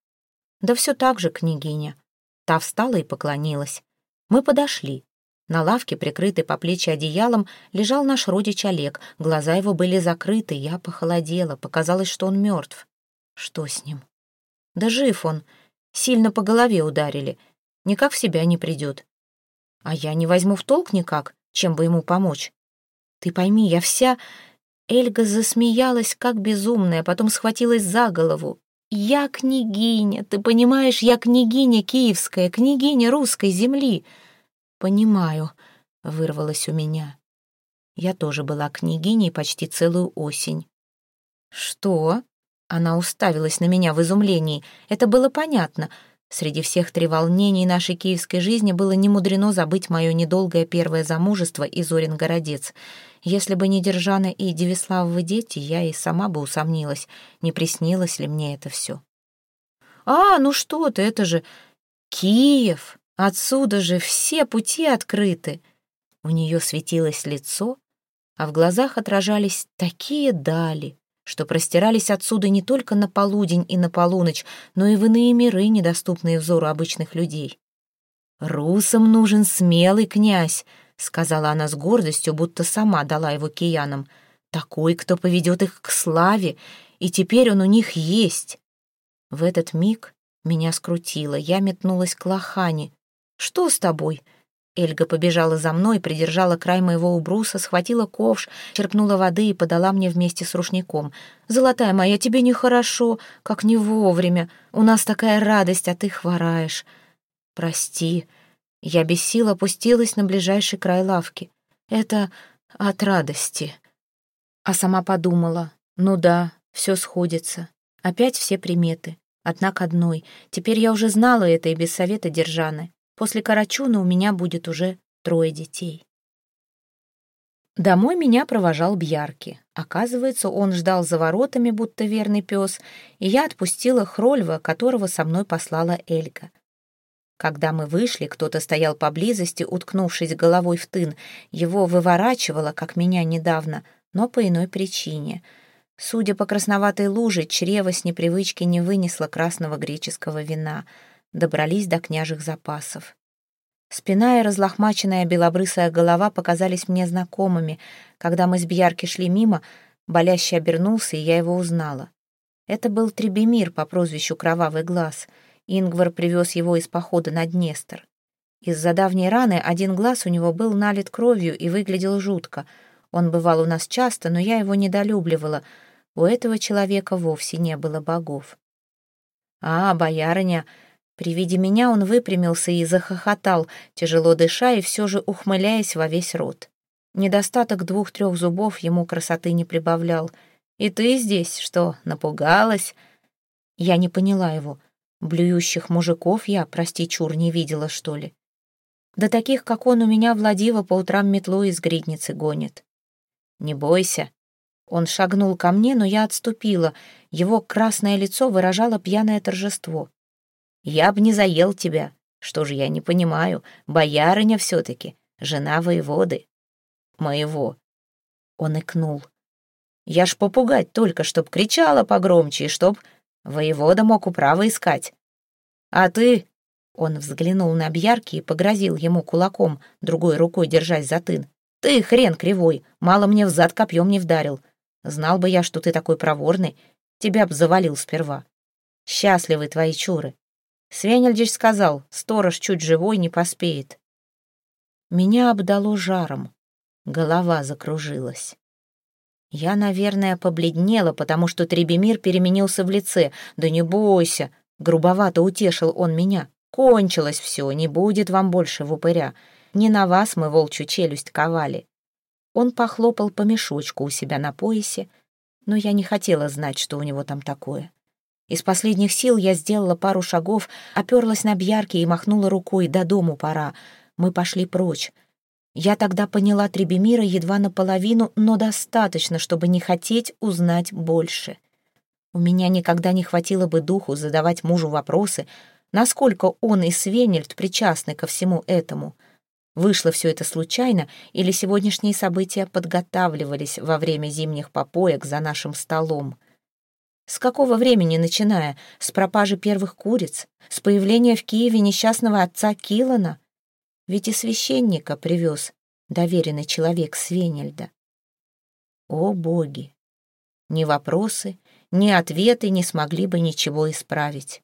«Да все так же, княгиня». Та встала и поклонилась. Мы подошли. На лавке, прикрытый по плечи одеялом, лежал наш родич Олег. Глаза его были закрыты, я похолодела, показалось, что он мертв. Что с ним? Да жив он. Сильно по голове ударили. Никак в себя не придет. А я не возьму в толк никак, чем бы ему помочь. Ты пойми, я вся... Эльга засмеялась, как безумная, потом схватилась за голову. «Я княгиня, ты понимаешь, я княгиня киевская, княгиня русской земли!» «Понимаю», — вырвалось у меня. Я тоже была княгиней почти целую осень. «Что?» — она уставилась на меня в изумлении. Это было понятно. Среди всех треволнений нашей киевской жизни было немудрено забыть мое недолгое первое замужество и Зорин Городец. Если бы не Держана и Девиславовы дети, я и сама бы усомнилась, не приснилось ли мне это все. «А, ну что ты, это же Киев!» Отсюда же все пути открыты. У нее светилось лицо, а в глазах отражались такие дали, что простирались отсюда не только на полудень и на полуночь, но и в иные миры, недоступные взору обычных людей. «Русам нужен смелый князь», — сказала она с гордостью, будто сама дала его киянам. «Такой, кто поведет их к славе, и теперь он у них есть». В этот миг меня скрутило, я метнулась к лохане, «Что с тобой?» Эльга побежала за мной, придержала край моего убруса, схватила ковш, черпнула воды и подала мне вместе с рушником. «Золотая моя, тебе нехорошо, как не вовремя. У нас такая радость, а ты хвораешь. Прости». Я без сил опустилась на ближайший край лавки. Это от радости. А сама подумала, ну да, все сходится. Опять все приметы. Одна к одной. Теперь я уже знала это и без совета Держаны. После Карачуна у меня будет уже трое детей. Домой меня провожал Бьярки. Оказывается, он ждал за воротами, будто верный пес, и я отпустила Хрольва, которого со мной послала Эльга. Когда мы вышли, кто-то стоял поблизости, уткнувшись головой в тын. Его выворачивало, как меня недавно, но по иной причине. Судя по красноватой луже, чрево с непривычки не вынесло красного греческого вина — добрались до княжих запасов. Спина и разлохмаченная белобрысая голова показались мне знакомыми. Когда мы с Бьярки шли мимо, болящий обернулся, и я его узнала. Это был Требемир по прозвищу Кровавый Глаз. Ингвар привез его из похода на Днестр. Из-за давней раны один глаз у него был налит кровью и выглядел жутко. Он бывал у нас часто, но я его недолюбливала. У этого человека вовсе не было богов. «А, боярыня!» При виде меня он выпрямился и захохотал, тяжело дыша и все же ухмыляясь во весь рот. Недостаток двух-трех зубов ему красоты не прибавлял. «И ты здесь что, напугалась?» Я не поняла его. Блюющих мужиков я, прости, чур, не видела, что ли. Да таких, как он, у меня Владива по утрам метлу из гридницы гонит. «Не бойся». Он шагнул ко мне, но я отступила. Его красное лицо выражало пьяное торжество. Я б не заел тебя. Что же я не понимаю, боярыня все-таки, жена воеводы. Моего. Он икнул. Я ж попугать только, чтоб кричала погромче, и чтоб воевода мог управа искать. А ты... Он взглянул на Бьярки и погрозил ему кулаком, другой рукой держась за тын. «Ты хрен кривой, мало мне взад копьем не вдарил. Знал бы я, что ты такой проворный, тебя б завалил сперва. Счастливы твои чуры, Свенельдич сказал, сторож чуть живой не поспеет. Меня обдало жаром, голова закружилась. Я, наверное, побледнела, потому что Требемир переменился в лице. «Да не бойся!» Грубовато утешил он меня. «Кончилось все, не будет вам больше в упыря. Не на вас мы волчью челюсть ковали». Он похлопал по мешочку у себя на поясе, но я не хотела знать, что у него там такое. Из последних сил я сделала пару шагов, оперлась на бьярки и махнула рукой, до дому пора. Мы пошли прочь. Я тогда поняла Требемира едва наполовину, но достаточно, чтобы не хотеть узнать больше. У меня никогда не хватило бы духу задавать мужу вопросы, насколько он и Свенельд причастны ко всему этому. Вышло все это случайно, или сегодняшние события подготавливались во время зимних попоек за нашим столом. С какого времени начиная? С пропажи первых куриц? С появления в Киеве несчастного отца Килана? Ведь и священника привез доверенный человек Свенельда. О боги! Ни вопросы, ни ответы не смогли бы ничего исправить.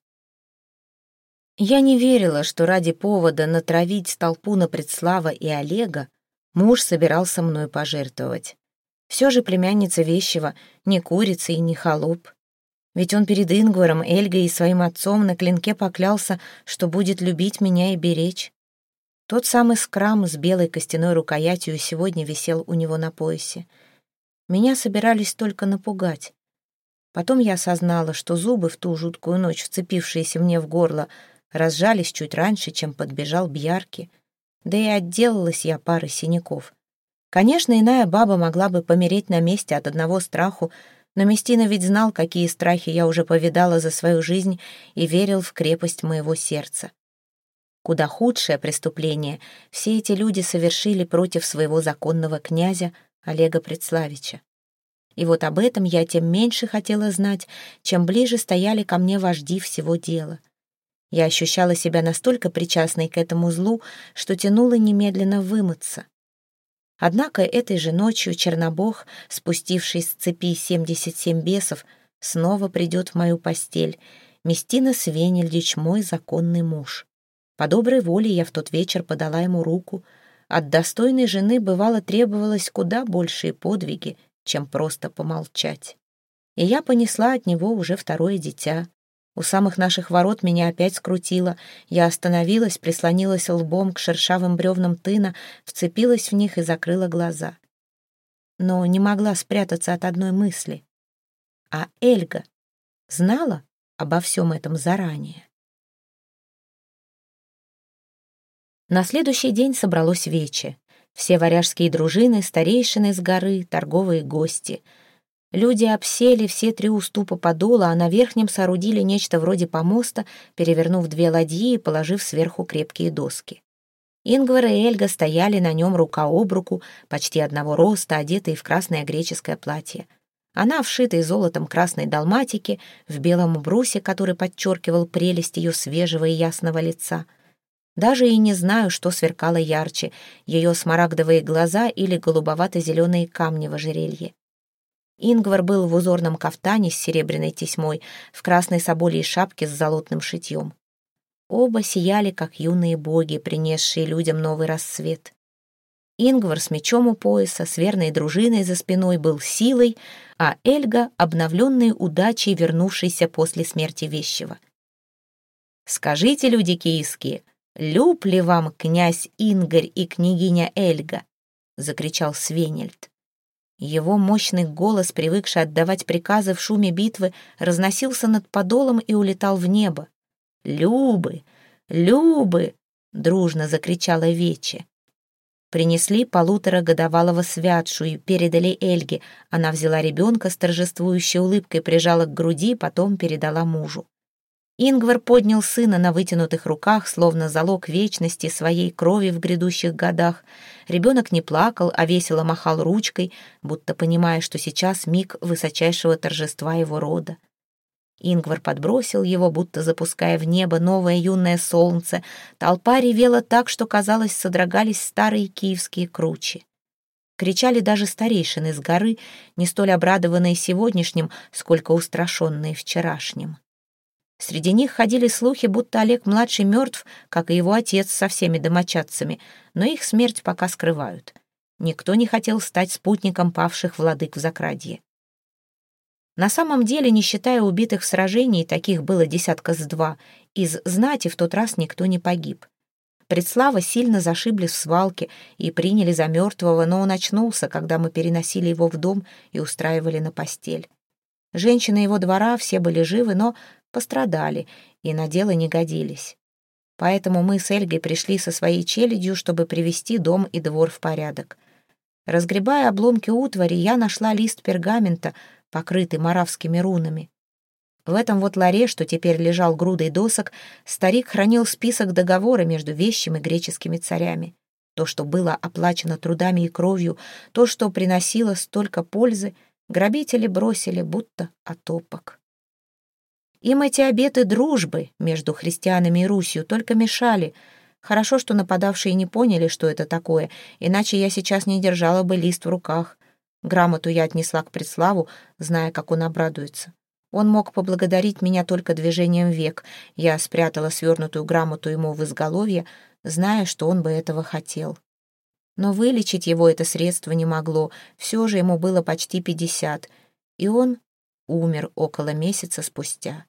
Я не верила, что ради повода натравить толпу на Предслава и Олега муж собирался мной пожертвовать. Все же племянница Вещева не курица и не холоп. Ведь он перед Ингваром, Эльгой и своим отцом на клинке поклялся, что будет любить меня и беречь. Тот самый скрам с белой костяной рукоятью сегодня висел у него на поясе. Меня собирались только напугать. Потом я осознала, что зубы в ту жуткую ночь, вцепившиеся мне в горло, разжались чуть раньше, чем подбежал Бьярки. Да и отделалась я парой синяков. Конечно, иная баба могла бы помереть на месте от одного страху, но Местина ведь знал, какие страхи я уже повидала за свою жизнь и верил в крепость моего сердца. Куда худшее преступление все эти люди совершили против своего законного князя Олега Предславича. И вот об этом я тем меньше хотела знать, чем ближе стояли ко мне вожди всего дела. Я ощущала себя настолько причастной к этому злу, что тянула немедленно вымыться. Однако этой же ночью Чернобог, спустившись с цепи 77 бесов, снова придет в мою постель. Местина Свенельдич, мой законный муж. По доброй воле я в тот вечер подала ему руку. От достойной жены бывало требовалось куда большие подвиги, чем просто помолчать. И я понесла от него уже второе дитя. У самых наших ворот меня опять скрутило. Я остановилась, прислонилась лбом к шершавым бревнам тына, вцепилась в них и закрыла глаза. Но не могла спрятаться от одной мысли. А Эльга знала обо всем этом заранее. На следующий день собралось вече. Все варяжские дружины, старейшины с горы, торговые гости — Люди обсели все три уступа подола, а на верхнем соорудили нечто вроде помоста, перевернув две ладьи и положив сверху крепкие доски. Ингвар и Эльга стояли на нем рука об руку, почти одного роста, одетые в красное греческое платье. Она, вшитой золотом красной далматики, в белом брусе, который подчеркивал прелесть ее свежего и ясного лица. Даже и не знаю, что сверкало ярче, ее смарагдовые глаза или голубовато-зеленые камни в ожерелье. Ингвар был в узорном кафтане с серебряной тесьмой, в красной соболей шапке с золотным шитьем. Оба сияли, как юные боги, принесшие людям новый рассвет. Ингвар с мечом у пояса, с верной дружиной за спиной был силой, а Эльга — обновленной удачей, вернувшейся после смерти Вещего. «Скажите, люди киевские, люб ли вам князь Ингарь и княгиня Эльга?» — закричал Свенельд. Его мощный голос, привыкший отдавать приказы в шуме битвы, разносился над подолом и улетал в небо. «Любы! Любы!» — дружно закричала Вече. Принесли полуторагодовалого святшу и передали Эльге. Она взяла ребенка с торжествующей улыбкой, прижала к груди, потом передала мужу. Ингвар поднял сына на вытянутых руках, словно залог вечности своей крови в грядущих годах. Ребенок не плакал, а весело махал ручкой, будто понимая, что сейчас миг высочайшего торжества его рода. Ингвар подбросил его, будто запуская в небо новое юное солнце. Толпа ревела так, что, казалось, содрогались старые киевские кручи. Кричали даже старейшины с горы, не столь обрадованные сегодняшним, сколько устрашенные вчерашним. Среди них ходили слухи, будто Олег-младший мертв, как и его отец со всеми домочадцами, но их смерть пока скрывают. Никто не хотел стать спутником павших владык в Закрадье. На самом деле, не считая убитых в сражении, таких было десятка с два, из знати в тот раз никто не погиб. Предслава сильно зашибли в свалке и приняли за мертвого, но он очнулся, когда мы переносили его в дом и устраивали на постель. Женщины его двора все были живы, но пострадали и на дело не годились. Поэтому мы с Эльгой пришли со своей челядью, чтобы привести дом и двор в порядок. Разгребая обломки утвари, я нашла лист пергамента, покрытый маравскими рунами. В этом вот ларе, что теперь лежал грудой досок, старик хранил список договора между вещим и греческими царями. То, что было оплачено трудами и кровью, то, что приносило столько пользы, грабители бросили будто отопок. Им эти обеты дружбы между христианами и Русью только мешали. Хорошо, что нападавшие не поняли, что это такое, иначе я сейчас не держала бы лист в руках. Грамоту я отнесла к предславу, зная, как он обрадуется. Он мог поблагодарить меня только движением век. Я спрятала свернутую грамоту ему в изголовье, зная, что он бы этого хотел. Но вылечить его это средство не могло, все же ему было почти пятьдесят, и он умер около месяца спустя.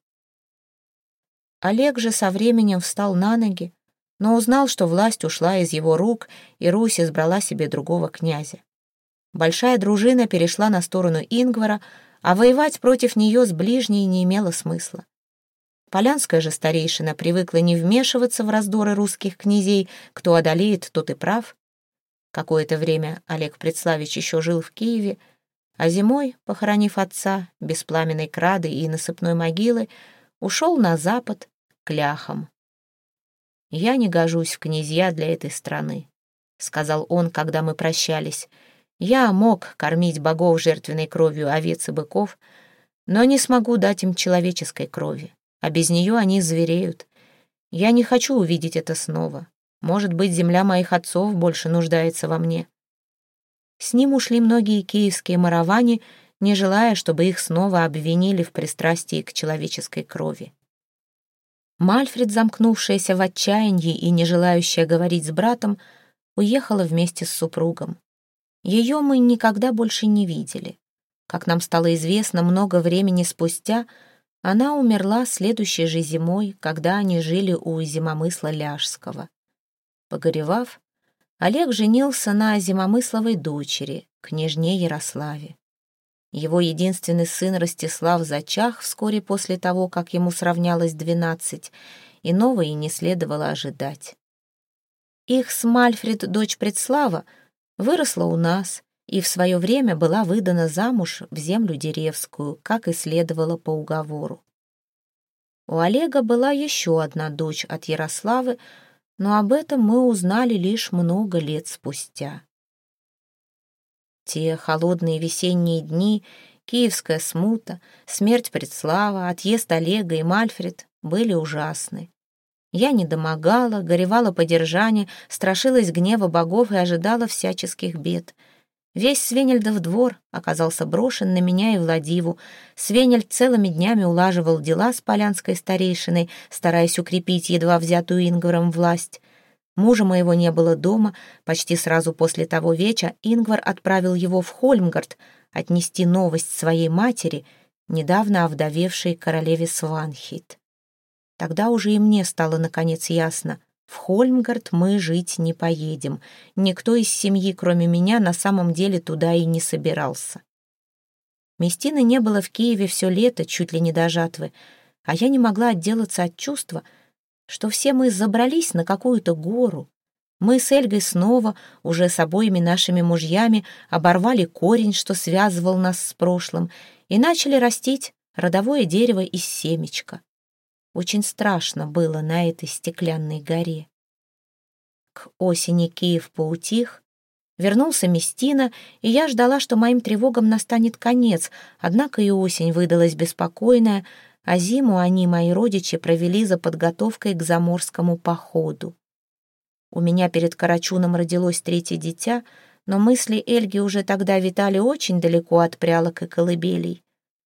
Олег же со временем встал на ноги, но узнал, что власть ушла из его рук, и Русь избрала себе другого князя. Большая дружина перешла на сторону Ингвара, а воевать против нее с ближней не имело смысла. Полянская же старейшина привыкла не вмешиваться в раздоры русских князей, кто одолеет, тот и прав. Какое-то время Олег Предславич еще жил в Киеве, а зимой, похоронив отца, без пламенной крады и насыпной могилы, ушел на запад, к. «Я не гожусь в князья для этой страны», — сказал он, когда мы прощались. «Я мог кормить богов жертвенной кровью овец и быков, но не смогу дать им человеческой крови, а без нее они звереют. Я не хочу увидеть это снова. Может быть, земля моих отцов больше нуждается во мне». С ним ушли многие киевские маравани, не желая, чтобы их снова обвинили в пристрастии к человеческой крови. Мальфред, замкнувшаяся в отчаянии и не желающая говорить с братом, уехала вместе с супругом. Ее мы никогда больше не видели. Как нам стало известно много времени спустя, она умерла следующей же зимой, когда они жили у зимомысла Ляжского. Погоревав, Олег женился на зимомысловой дочери, княжне Ярославе. Его единственный сын Ростислав зачах вскоре после того, как ему сравнялось двенадцать, и новое не следовало ожидать. Их с Мальфред, дочь Предслава, выросла у нас и в свое время была выдана замуж в землю деревскую, как и следовало по уговору. У Олега была еще одна дочь от Ярославы, но об этом мы узнали лишь много лет спустя. Те холодные весенние дни, киевская смута, смерть Предслава, отъезд Олега и Мальфред были ужасны. Я недомогала, горевала по держанию, страшилась гнева богов и ожидала всяческих бед. Весь Свенельдов двор оказался брошен на меня и Владиву. Свенельд целыми днями улаживал дела с полянской старейшиной, стараясь укрепить едва взятую Ингваром власть. Мужа моего не было дома. Почти сразу после того вечера Ингвар отправил его в Хольмгард отнести новость своей матери, недавно овдовевшей королеве Сванхит. Тогда уже и мне стало наконец ясно. В Хольмгард мы жить не поедем. Никто из семьи, кроме меня, на самом деле туда и не собирался. Местины не было в Киеве все лето, чуть ли не до жатвы, а я не могла отделаться от чувства — что все мы забрались на какую-то гору. Мы с Эльгой снова, уже с обоими нашими мужьями, оборвали корень, что связывал нас с прошлым, и начали растить родовое дерево из семечка. Очень страшно было на этой стеклянной горе. К осени Киев поутих, вернулся Местина, и я ждала, что моим тревогам настанет конец, однако и осень выдалась беспокойная, а зиму они, мои родичи, провели за подготовкой к заморскому походу. У меня перед Карачуном родилось третье дитя, но мысли Эльги уже тогда витали очень далеко от прялок и колыбелей.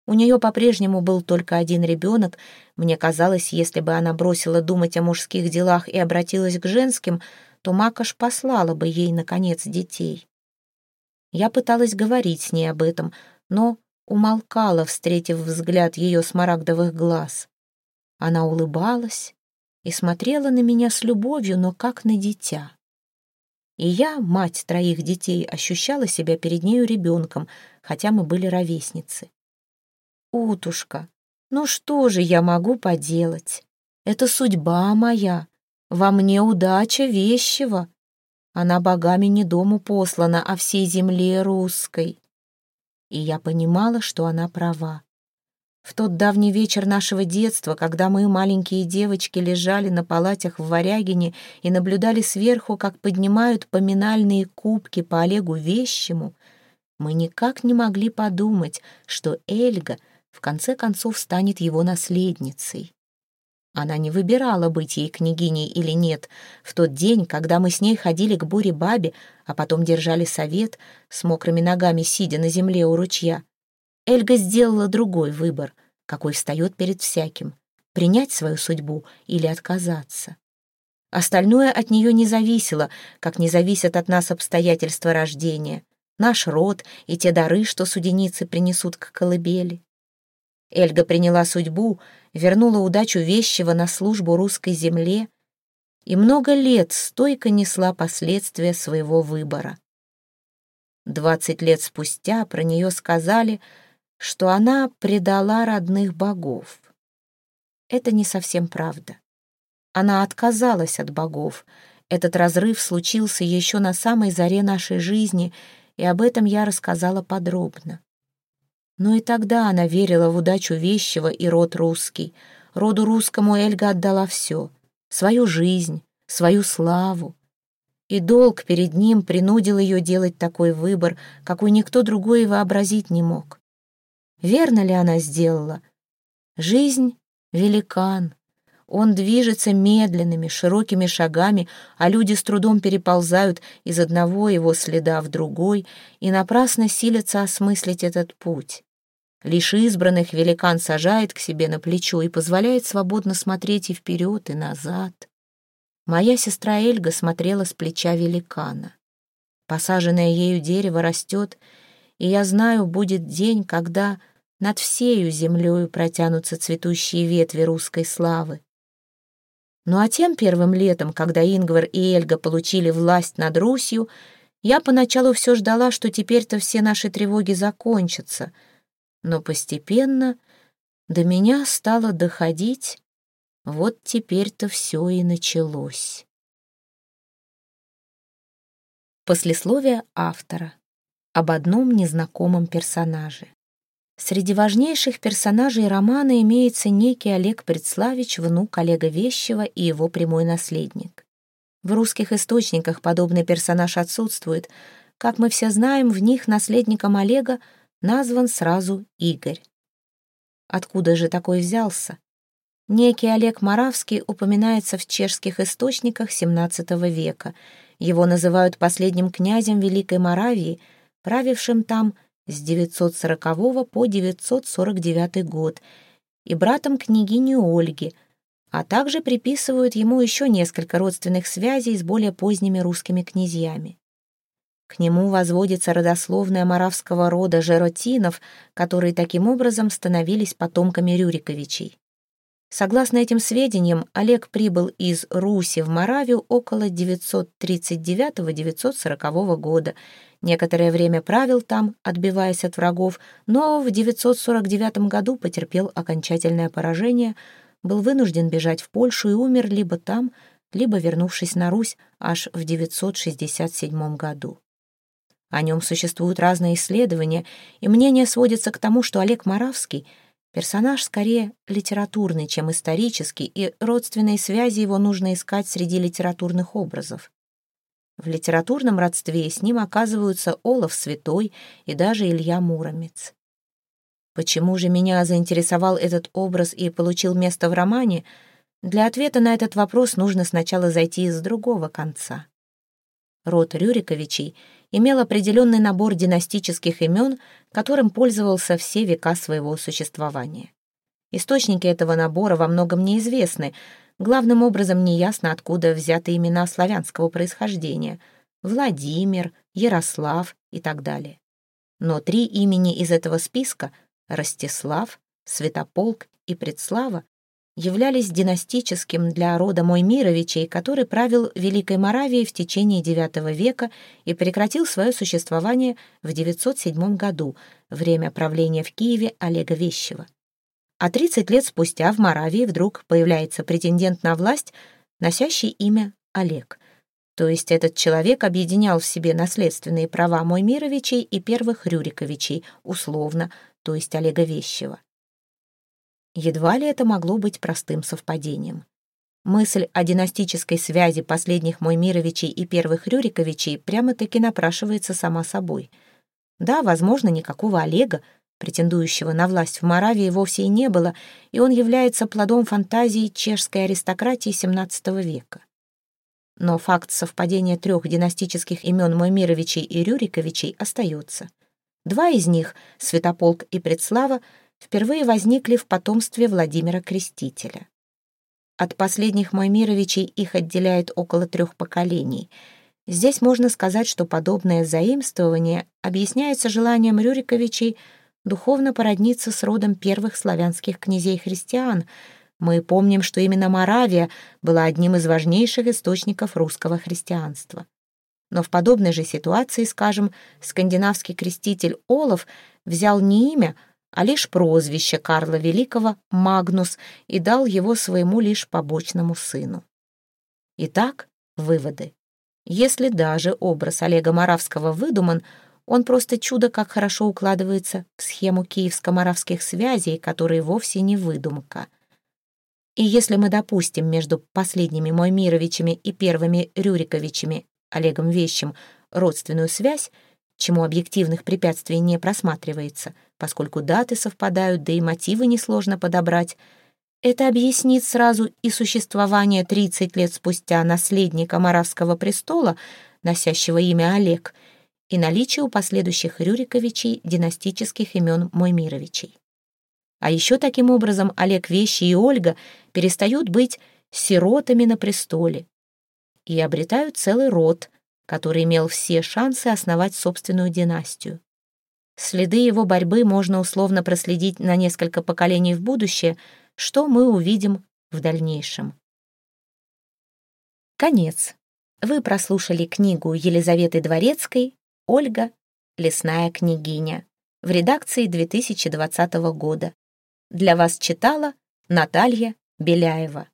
У нее по-прежнему был только один ребенок. Мне казалось, если бы она бросила думать о мужских делах и обратилась к женским, то Макаш послала бы ей, наконец, детей. Я пыталась говорить с ней об этом, но умолкала, встретив взгляд ее смарагдовых глаз. Она улыбалась и смотрела на меня с любовью, но как на дитя. И я, мать троих детей, ощущала себя перед нею ребенком, хотя мы были ровесницы. «Утушка, ну что же я могу поделать? Это судьба моя, во мне удача вещего. Она богами не дому послана, а всей земле русской». И я понимала, что она права. В тот давний вечер нашего детства, когда мы, маленькие девочки, лежали на палатях в Варягине и наблюдали сверху, как поднимают поминальные кубки по Олегу Вещему, мы никак не могли подумать, что Эльга в конце концов станет его наследницей. Она не выбирала быть ей княгиней или нет. В тот день, когда мы с ней ходили к буре-бабе, а потом держали совет, с мокрыми ногами сидя на земле у ручья, Эльга сделала другой выбор, какой встает перед всяким — принять свою судьбу или отказаться. Остальное от нее не зависело, как не зависят от нас обстоятельства рождения, наш род и те дары, что суденицы принесут к колыбели. Эльга приняла судьбу, вернула удачу вещего на службу русской земле и много лет стойко несла последствия своего выбора. Двадцать лет спустя про нее сказали — что она предала родных богов. Это не совсем правда. Она отказалась от богов. Этот разрыв случился еще на самой заре нашей жизни, и об этом я рассказала подробно. Но и тогда она верила в удачу вещего и род русский. Роду русскому Эльга отдала все — свою жизнь, свою славу. И долг перед ним принудил ее делать такой выбор, какой никто другой и вообразить не мог. Верно ли она сделала? Жизнь — великан. Он движется медленными, широкими шагами, а люди с трудом переползают из одного его следа в другой и напрасно силятся осмыслить этот путь. Лишь избранных великан сажает к себе на плечо и позволяет свободно смотреть и вперед, и назад. Моя сестра Эльга смотрела с плеча великана. Посаженное ею дерево растет — и я знаю, будет день, когда над всею землею протянутся цветущие ветви русской славы. Ну а тем первым летом, когда Ингвар и Эльга получили власть над Русью, я поначалу все ждала, что теперь-то все наши тревоги закончатся, но постепенно до меня стало доходить, вот теперь-то все и началось. Послесловие автора об одном незнакомом персонаже. Среди важнейших персонажей романа имеется некий Олег Предславич, внук Олега Вещева и его прямой наследник. В русских источниках подобный персонаж отсутствует. Как мы все знаем, в них наследником Олега назван сразу Игорь. Откуда же такой взялся? Некий Олег Моравский упоминается в чешских источниках XVII века. Его называют последним князем Великой Моравии — правившим там с 940 по 949 год, и братом княгини Ольги, а также приписывают ему еще несколько родственных связей с более поздними русскими князьями. К нему возводится родословная моравского рода Жеротинов, которые таким образом становились потомками Рюриковичей. Согласно этим сведениям, Олег прибыл из Руси в Моравию около 939-940 года. Некоторое время правил там, отбиваясь от врагов, но в 949 году потерпел окончательное поражение, был вынужден бежать в Польшу и умер либо там, либо вернувшись на Русь аж в 967 году. О нем существуют разные исследования, и мнение сводится к тому, что Олег Моравский — Персонаж скорее литературный, чем исторический, и родственные связи его нужно искать среди литературных образов. В литературном родстве с ним оказываются Олаф Святой и даже Илья Муромец. Почему же меня заинтересовал этот образ и получил место в романе? Для ответа на этот вопрос нужно сначала зайти с другого конца. Род Рюриковичей имел определенный набор династических имен, которым пользовался все века своего существования. Источники этого набора во многом неизвестны, главным образом неясно, откуда взяты имена славянского происхождения — Владимир, Ярослав и так далее. Но три имени из этого списка — Ростислав, Святополк и Предслава — являлись династическим для рода Моймировичей, который правил Великой Моравией в течение IX века и прекратил свое существование в 907 году, время правления в Киеве Олега Вещева. А 30 лет спустя в Моравии вдруг появляется претендент на власть, носящий имя Олег — то есть этот человек объединял в себе наследственные права Моймировичей и первых Рюриковичей, условно, то есть Олега Вещева. Едва ли это могло быть простым совпадением. Мысль о династической связи последних Моймировичей и первых Рюриковичей прямо-таки напрашивается сама собой. Да, возможно, никакого Олега, претендующего на власть в Моравии, вовсе и не было, и он является плодом фантазии чешской аристократии XVII века. Но факт совпадения трех династических имен Моймировичей и Рюриковичей остается. Два из них, Святополк и Предслава, впервые возникли в потомстве Владимира Крестителя. От последних Моймировичей их отделяет около трех поколений. Здесь можно сказать, что подобное заимствование объясняется желанием Рюриковичей духовно породниться с родом первых славянских князей-христиан — мы помним, что именно Моравия была одним из важнейших источников русского христианства. Но в подобной же ситуации, скажем, скандинавский креститель Олаф взял не имя, а лишь прозвище Карла Великого Магнус и дал его своему лишь побочному сыну. Итак, выводы. Если даже образ Олега Моравского выдуман, он просто чудо как хорошо укладывается в схему киевско-моравских связей, которые вовсе не выдумка. И если мы допустим между последними Моймировичами и первыми Рюриковичами, Олегом Вещим, родственную связь, чему объективных препятствий не просматривается, поскольку даты совпадают, да и мотивы несложно подобрать, это объяснит сразу и существование 30 лет спустя наследника Моравского престола, носящего имя Олег, и наличие у последующих Рюриковичей династических имен Моймировичей. А еще таким образом Олег Вещи и Ольга перестают быть сиротами на престоле и обретают целый род, который имел все шансы основать собственную династию. Следы его борьбы можно условно проследить на несколько поколений в будущее, что мы увидим в дальнейшем. Конец. Вы прослушали книгу Елизаветы Дворецкой «Ольга. Лесная княгиня» в редакции 2020 года. Для вас читала Наталья Беляева.